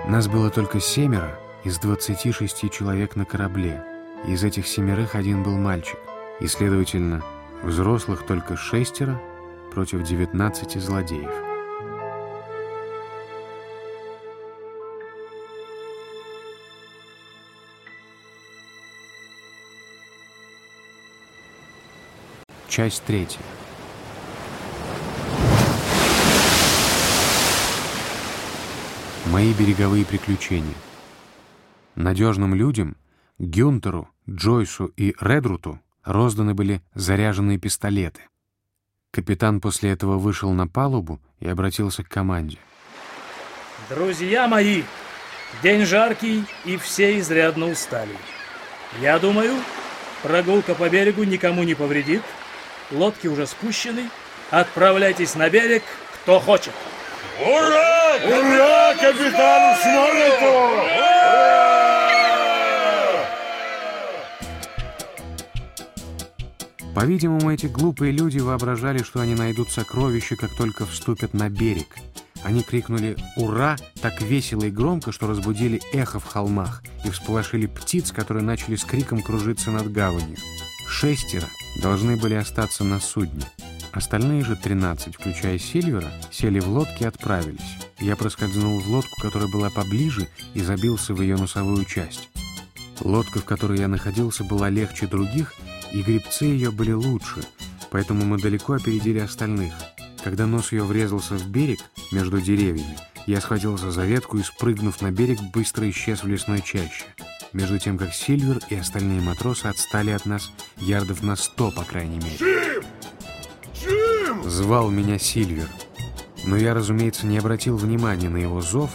Нас было только семеро из 26 человек на корабле. Из этих семерых один был мальчик. И, следовательно, взрослых только шестеро против 19 злодеев. Часть третья. Мои береговые приключения. Надежным людям, Гюнтеру, Джойсу и Редруту, розданы были заряженные пистолеты. Капитан после этого вышел на палубу и обратился к команде. Друзья мои, день жаркий, и все изрядно устали. Я думаю, прогулка по берегу никому не повредит. Лодки уже спущены. Отправляйтесь на берег, кто хочет. Ура! Ура, капитану Смолету! По-видимому, эти глупые люди воображали, что они найдут сокровища, как только вступят на берег. Они крикнули «Ура!» так весело и громко, что разбудили эхо в холмах и всполошили птиц, которые начали с криком кружиться над гаванью. Шестеро должны были остаться на судне. Остальные же 13, включая Сильвера, сели в лодки и отправились. Я проскользнул в лодку, которая была поближе, и забился в ее носовую часть. Лодка, в которой я находился, была легче других, и грибцы ее были лучше, поэтому мы далеко опередили остальных. Когда нос ее врезался в берег между деревьями, я схватился за ветку и, спрыгнув на берег, быстро исчез в лесной чаще. Между тем, как Сильвер и остальные матросы отстали от нас ярдов на сто, по крайней мере. Джим! Звал меня Сильвер. Но я, разумеется, не обратил внимания на его зов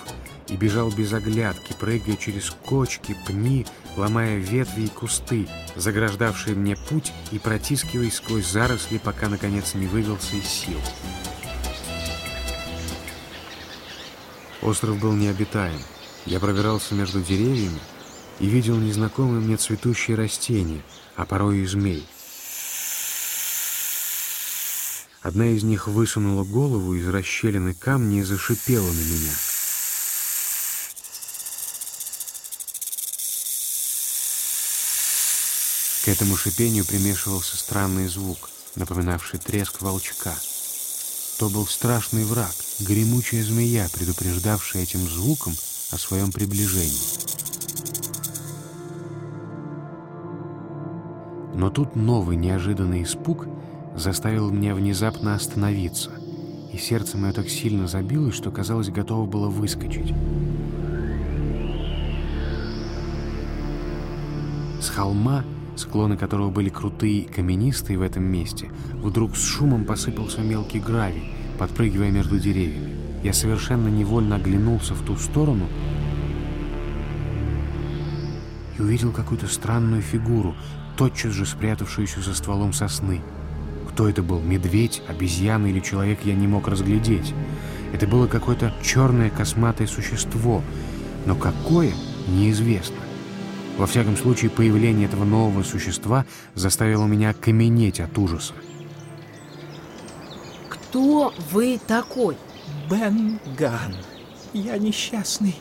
и бежал без оглядки, прыгая через кочки, пни, ломая ветви и кусты, заграждавшие мне путь и протискиваясь сквозь заросли, пока, наконец, не вывелся из сил. Остров был необитаем. Я пробирался между деревьями и видел незнакомые мне цветущие растения, а порой и змей. Одна из них высунула голову из расщелины камня и зашипела на меня. К этому шипению примешивался странный звук, напоминавший треск волчка. То был страшный враг, гремучая змея, предупреждавшая этим звуком о своем приближении. Но тут новый неожиданный испуг заставил меня внезапно остановиться, и сердце мое так сильно забилось, что, казалось, готово было выскочить. С холма, склоны которого были крутые и каменистые в этом месте, вдруг с шумом посыпался мелкий гравий, подпрыгивая между деревьями. Я совершенно невольно оглянулся в ту сторону и увидел какую-то странную фигуру, тотчас же спрятавшуюся за стволом сосны. Кто это был, медведь, обезьяна или человек, я не мог разглядеть. Это было какое-то черное косматое существо, но какое — неизвестно. Во всяком случае, появление этого нового существа заставило меня каменеть от ужаса. Кто вы такой? Бен Ган. Я несчастный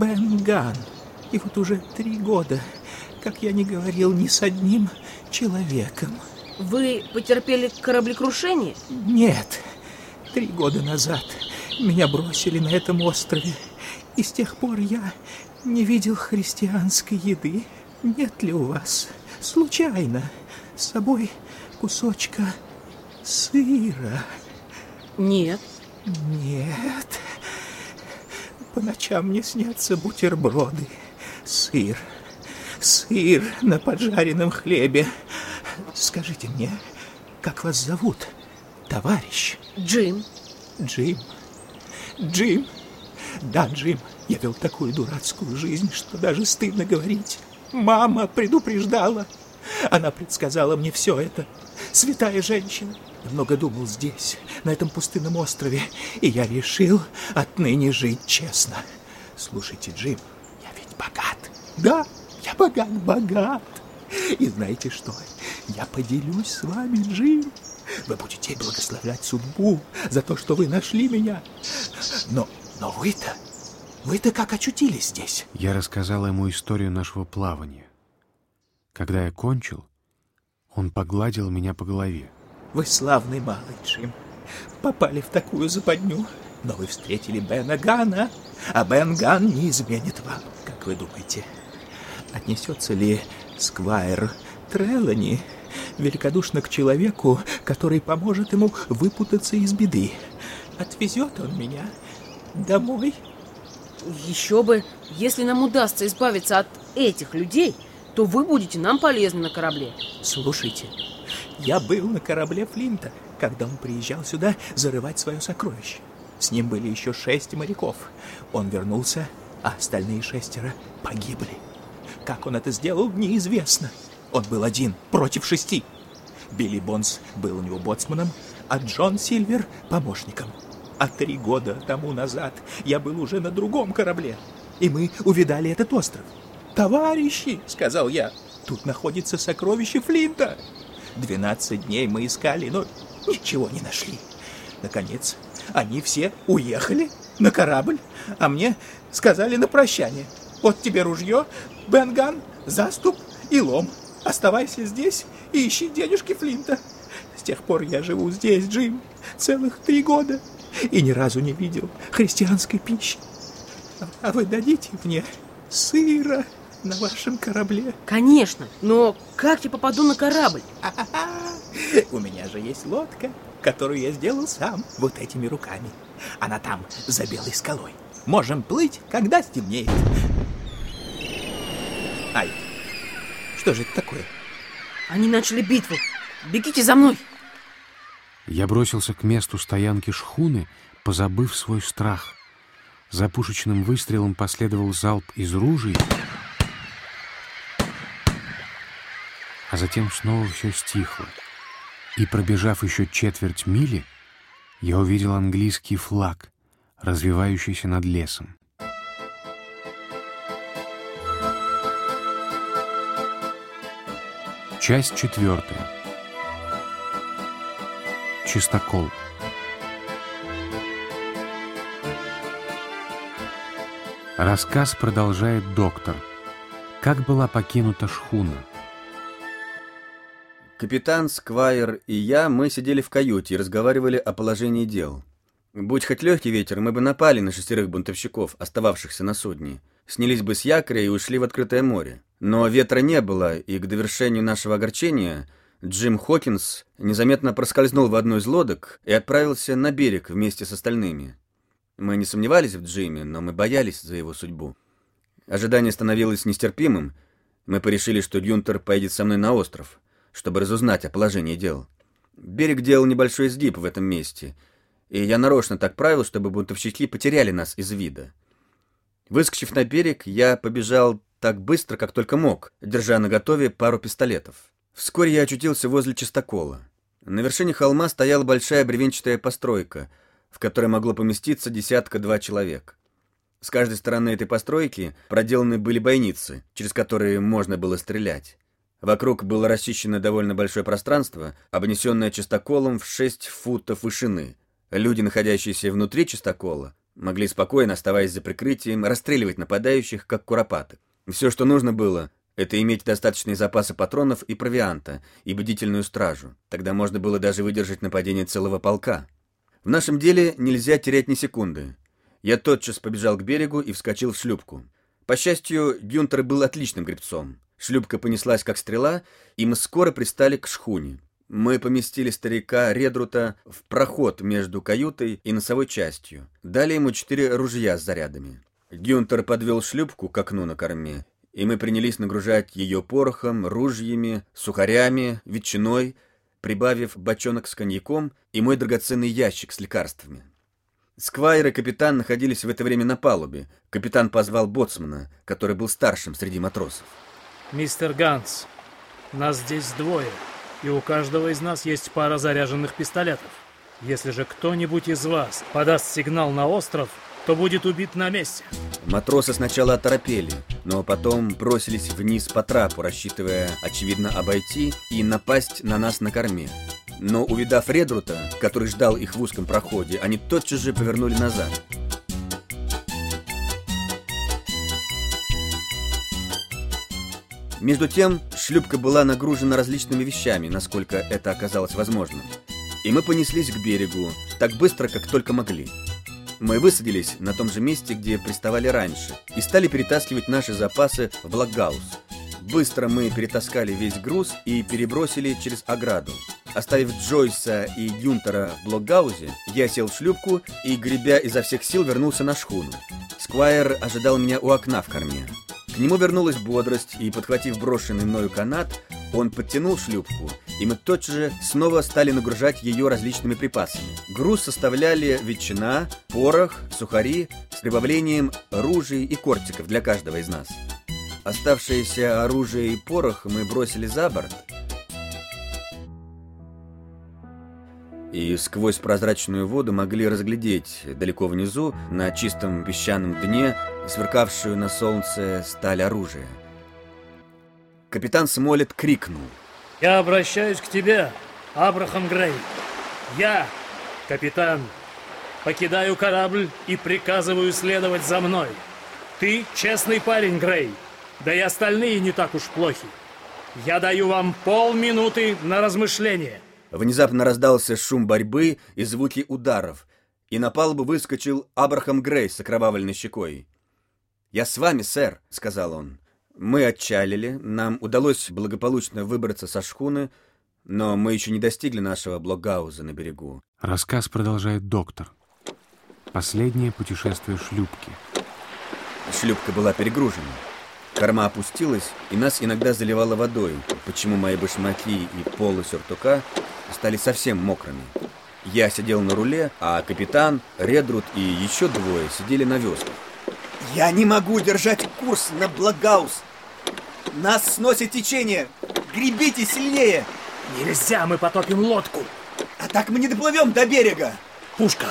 Бен Ган. И вот уже три года, как я не говорил ни с одним человеком. Вы потерпели кораблекрушение? Нет. Три года назад меня бросили на этом острове. И с тех пор я не видел христианской еды. Нет ли у вас, случайно, с собой кусочка сыра? Нет. Нет. По ночам мне снятся бутерброды, сыр, сыр на поджаренном хлебе. Скажите мне, как вас зовут, товарищ? Джим. Джим. Джим. Да, Джим, я вел такую дурацкую жизнь, что даже стыдно говорить. Мама предупреждала. Она предсказала мне все это. Святая женщина. Я много думал здесь, на этом пустынном острове, и я решил отныне жить честно. Слушайте, Джим, я ведь богат. Да, я богат, богат. И знаете что? Я поделюсь с вами, Джим. Вы будете благословлять судьбу за то, что вы нашли меня. Но, но вы-то, вы-то как очутились здесь? Я рассказал ему историю нашего плавания. Когда я кончил, он погладил меня по голове. Вы славный малый, Джим. Попали в такую западню. Но вы встретили Бена Гана, а Бен Ган не изменит вам. Как вы думаете, отнесется ли Сквайр Трелани великодушно к человеку, который поможет ему выпутаться из беды? Отвезет он меня домой? Еще бы, если нам удастся избавиться от этих людей, то вы будете нам полезны на корабле. Слушайте, я был на корабле Флинта, когда он приезжал сюда зарывать свое сокровище. С ним были еще шесть моряков. Он вернулся, а остальные шестеро погибли. Как он это сделал, неизвестно. Он был один против шести. Билли Бонс был у него боцманом, а Джон Сильвер — помощником. А три года тому назад я был уже на другом корабле, и мы увидали этот остров. «Товарищи!» — сказал я. «Тут находится сокровище Флинта!» 12 дней мы искали, но ничего не нашли. Наконец, они все уехали на корабль, а мне сказали на прощание. Вот тебе ружье, бенган, заступ и лом. Оставайся здесь и ищи дедушки Флинта. С тех пор я живу здесь, Джим, целых три года и ни разу не видел христианской пищи. А вы дадите мне сыра на вашем корабле? Конечно, но как я попаду на корабль? У меня же есть лодка, которую я сделал сам вот этими руками. Она там, за белой скалой. Можем плыть, когда стемнеет. Ай, что же это такое? Они начали битву. Бегите за мной. Я бросился к месту стоянки шхуны, позабыв свой страх. За пушечным выстрелом последовал залп из ружей, а затем снова все стихло. И, пробежав еще четверть мили, я увидел английский флаг, развивающийся над лесом. Часть четвертая. Чистокол. Рассказ продолжает доктор. Как была покинута шхуна? Капитан, Сквайр и я, мы сидели в каюте и разговаривали о положении дел. Будь хоть легкий ветер, мы бы напали на шестерых бунтовщиков, остававшихся на судне. Снялись бы с якоря и ушли в открытое море. Но ветра не было, и к довершению нашего огорчения Джим Хокинс незаметно проскользнул в одну из лодок и отправился на берег вместе с остальными. Мы не сомневались в Джиме, но мы боялись за его судьбу. Ожидание становилось нестерпимым. Мы порешили, что Гюнтер поедет со мной на остров, чтобы разузнать о положении дел. Берег делал небольшой изгиб в этом месте, и я нарочно так правил, чтобы бунтовщики потеряли нас из вида. Выскочив на берег, я побежал так быстро, как только мог, держа наготове пару пистолетов. Вскоре я очутился возле чистокола. На вершине холма стояла большая бревенчатая постройка — в которой могло поместиться десятка-два человек. С каждой стороны этой постройки проделаны были бойницы, через которые можно было стрелять. Вокруг было расчищено довольно большое пространство, обнесенное чистоколом в 6 футов вышины. Люди, находящиеся внутри чистокола, могли спокойно, оставаясь за прикрытием, расстреливать нападающих, как куропаты. Все, что нужно было, это иметь достаточные запасы патронов и провианта, и бдительную стражу. Тогда можно было даже выдержать нападение целого полка. В нашем деле нельзя терять ни секунды. Я тотчас побежал к берегу и вскочил в шлюпку. По счастью, Гюнтер был отличным гребцом. Шлюпка понеслась как стрела, и мы скоро пристали к шхуне. Мы поместили старика Редрута в проход между каютой и носовой частью. Дали ему четыре ружья с зарядами. Гюнтер подвел шлюпку к окну на корме, и мы принялись нагружать ее порохом, ружьями, сухарями, ветчиной, прибавив бочонок с коньяком и мой драгоценный ящик с лекарствами. Сквайр и капитан находились в это время на палубе. Капитан позвал боцмана, который был старшим среди матросов. Мистер Ганс, нас здесь двое, и у каждого из нас есть пара заряженных пистолетов. Если же кто-нибудь из вас подаст сигнал на остров, то будет убит на месте. Матросы сначала оторопели, но потом бросились вниз по трапу, рассчитывая, очевидно, обойти и напасть на нас на корме. Но, увидав Редрута, который ждал их в узком проходе, они тотчас же повернули назад. Между тем, шлюпка была нагружена различными вещами, насколько это оказалось возможным. И мы понеслись к берегу, так быстро, как только могли. Мы высадились на том же месте, где приставали раньше, и стали перетаскивать наши запасы в Блокгаус. Быстро мы перетаскали весь груз и перебросили через ограду. Оставив Джойса и Гюнтера в Блокгаузе, я сел в шлюпку и, гребя изо всех сил, вернулся на шхуну. Сквайр ожидал меня у окна в корме. К нему вернулась бодрость, и, подхватив брошенный мною канат, он подтянул шлюпку, и мы тотчас же снова стали нагружать ее различными припасами. Груз составляли ветчина, порох, сухари с прибавлением ружей и кортиков для каждого из нас. Оставшееся оружие и порох мы бросили за борт, и сквозь прозрачную воду могли разглядеть далеко внизу, на чистом песчаном дне, сверкавшую на солнце сталь оружия. Капитан Смолет крикнул. Я обращаюсь к тебе, Абрахам Грей. Я, капитан, покидаю корабль и приказываю следовать за мной. Ты честный парень, Грей. Да и остальные не так уж плохи. Я даю вам полминуты на размышление. Внезапно раздался шум борьбы и звуки ударов, и на палубу выскочил Абрахам Грей с окровавленной щекой. «Я с вами, сэр», — сказал он. Мы отчалили, нам удалось благополучно выбраться со шхуны, но мы еще не достигли нашего блокгауза на берегу. Рассказ продолжает доктор. Последнее путешествие шлюпки. Шлюпка была перегружена. Корма опустилась, и нас иногда заливало водой, почему мои башмаки и полы сюртука стали совсем мокрыми. Я сидел на руле, а капитан, Редрут и еще двое сидели на веслах. Я не могу держать курс на Благаус. Нас сносит течение. Гребите сильнее. Нельзя, мы потопим лодку. А так мы не доплывем до берега. Пушка.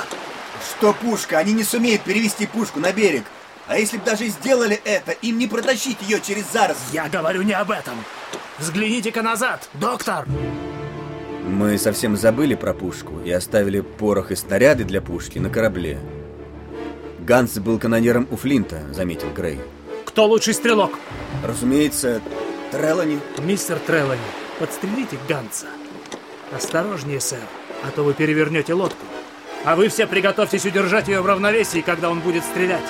Что пушка? Они не сумеют перевести пушку на берег. А если бы даже сделали это, им не протащить ее через заросли. Я говорю не об этом. Взгляните-ка назад, доктор. Мы совсем забыли про пушку и оставили порох и снаряды для пушки на корабле. Ганс был канонером у Флинта, заметил Грей. Кто лучший стрелок? Разумеется, Трелани. Мистер Трелани, подстрелите Ганса. Осторожнее, сэр, а то вы перевернете лодку. А вы все приготовьтесь удержать ее в равновесии, когда он будет стрелять.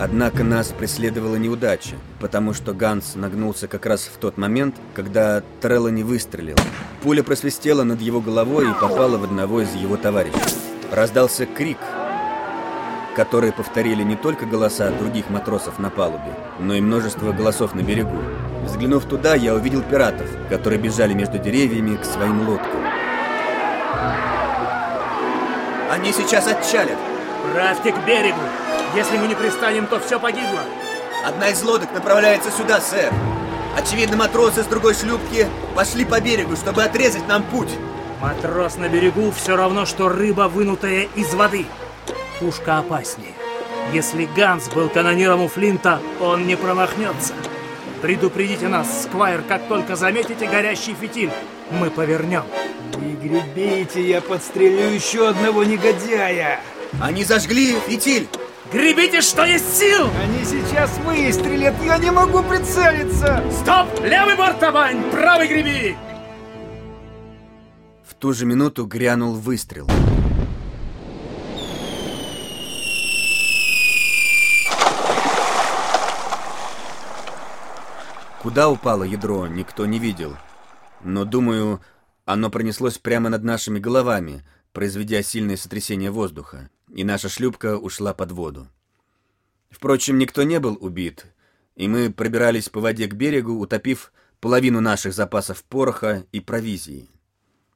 Однако нас преследовала неудача, потому что Ганс нагнулся как раз в тот момент, когда Трелани выстрелил. Пуля просвистела над его головой и попала в одного из его товарищей. Раздался крик, который повторили не только голоса других матросов на палубе, но и множество голосов на берегу. Взглянув туда, я увидел пиратов, которые бежали между деревьями к своим лодкам. Они сейчас отчалят. Правьте к берегу. Если мы не пристанем, то все погибло. Одна из лодок направляется сюда, сэр. Очевидно, матросы с другой шлюпки пошли по берегу, чтобы отрезать нам путь. Матрос на берегу все равно, что рыба, вынутая из воды. Пушка опаснее. Если Ганс был канониром у Флинта, он не промахнется. Предупредите нас, Сквайр, как только заметите горящий фитиль. Мы повернем. Не гребите, я подстрелю еще одного негодяя. Они зажгли фитиль. Гребите, что есть сил! Они сейчас выстрелят, я не могу прицелиться! Стоп! Левый борт, Табань! Правый греби! Ту же минуту грянул выстрел. Куда упало ядро, никто не видел. Но, думаю, оно пронеслось прямо над нашими головами, произведя сильное сотрясение воздуха, и наша шлюпка ушла под воду. Впрочем, никто не был убит, и мы пробирались по воде к берегу, утопив половину наших запасов пороха и провизии.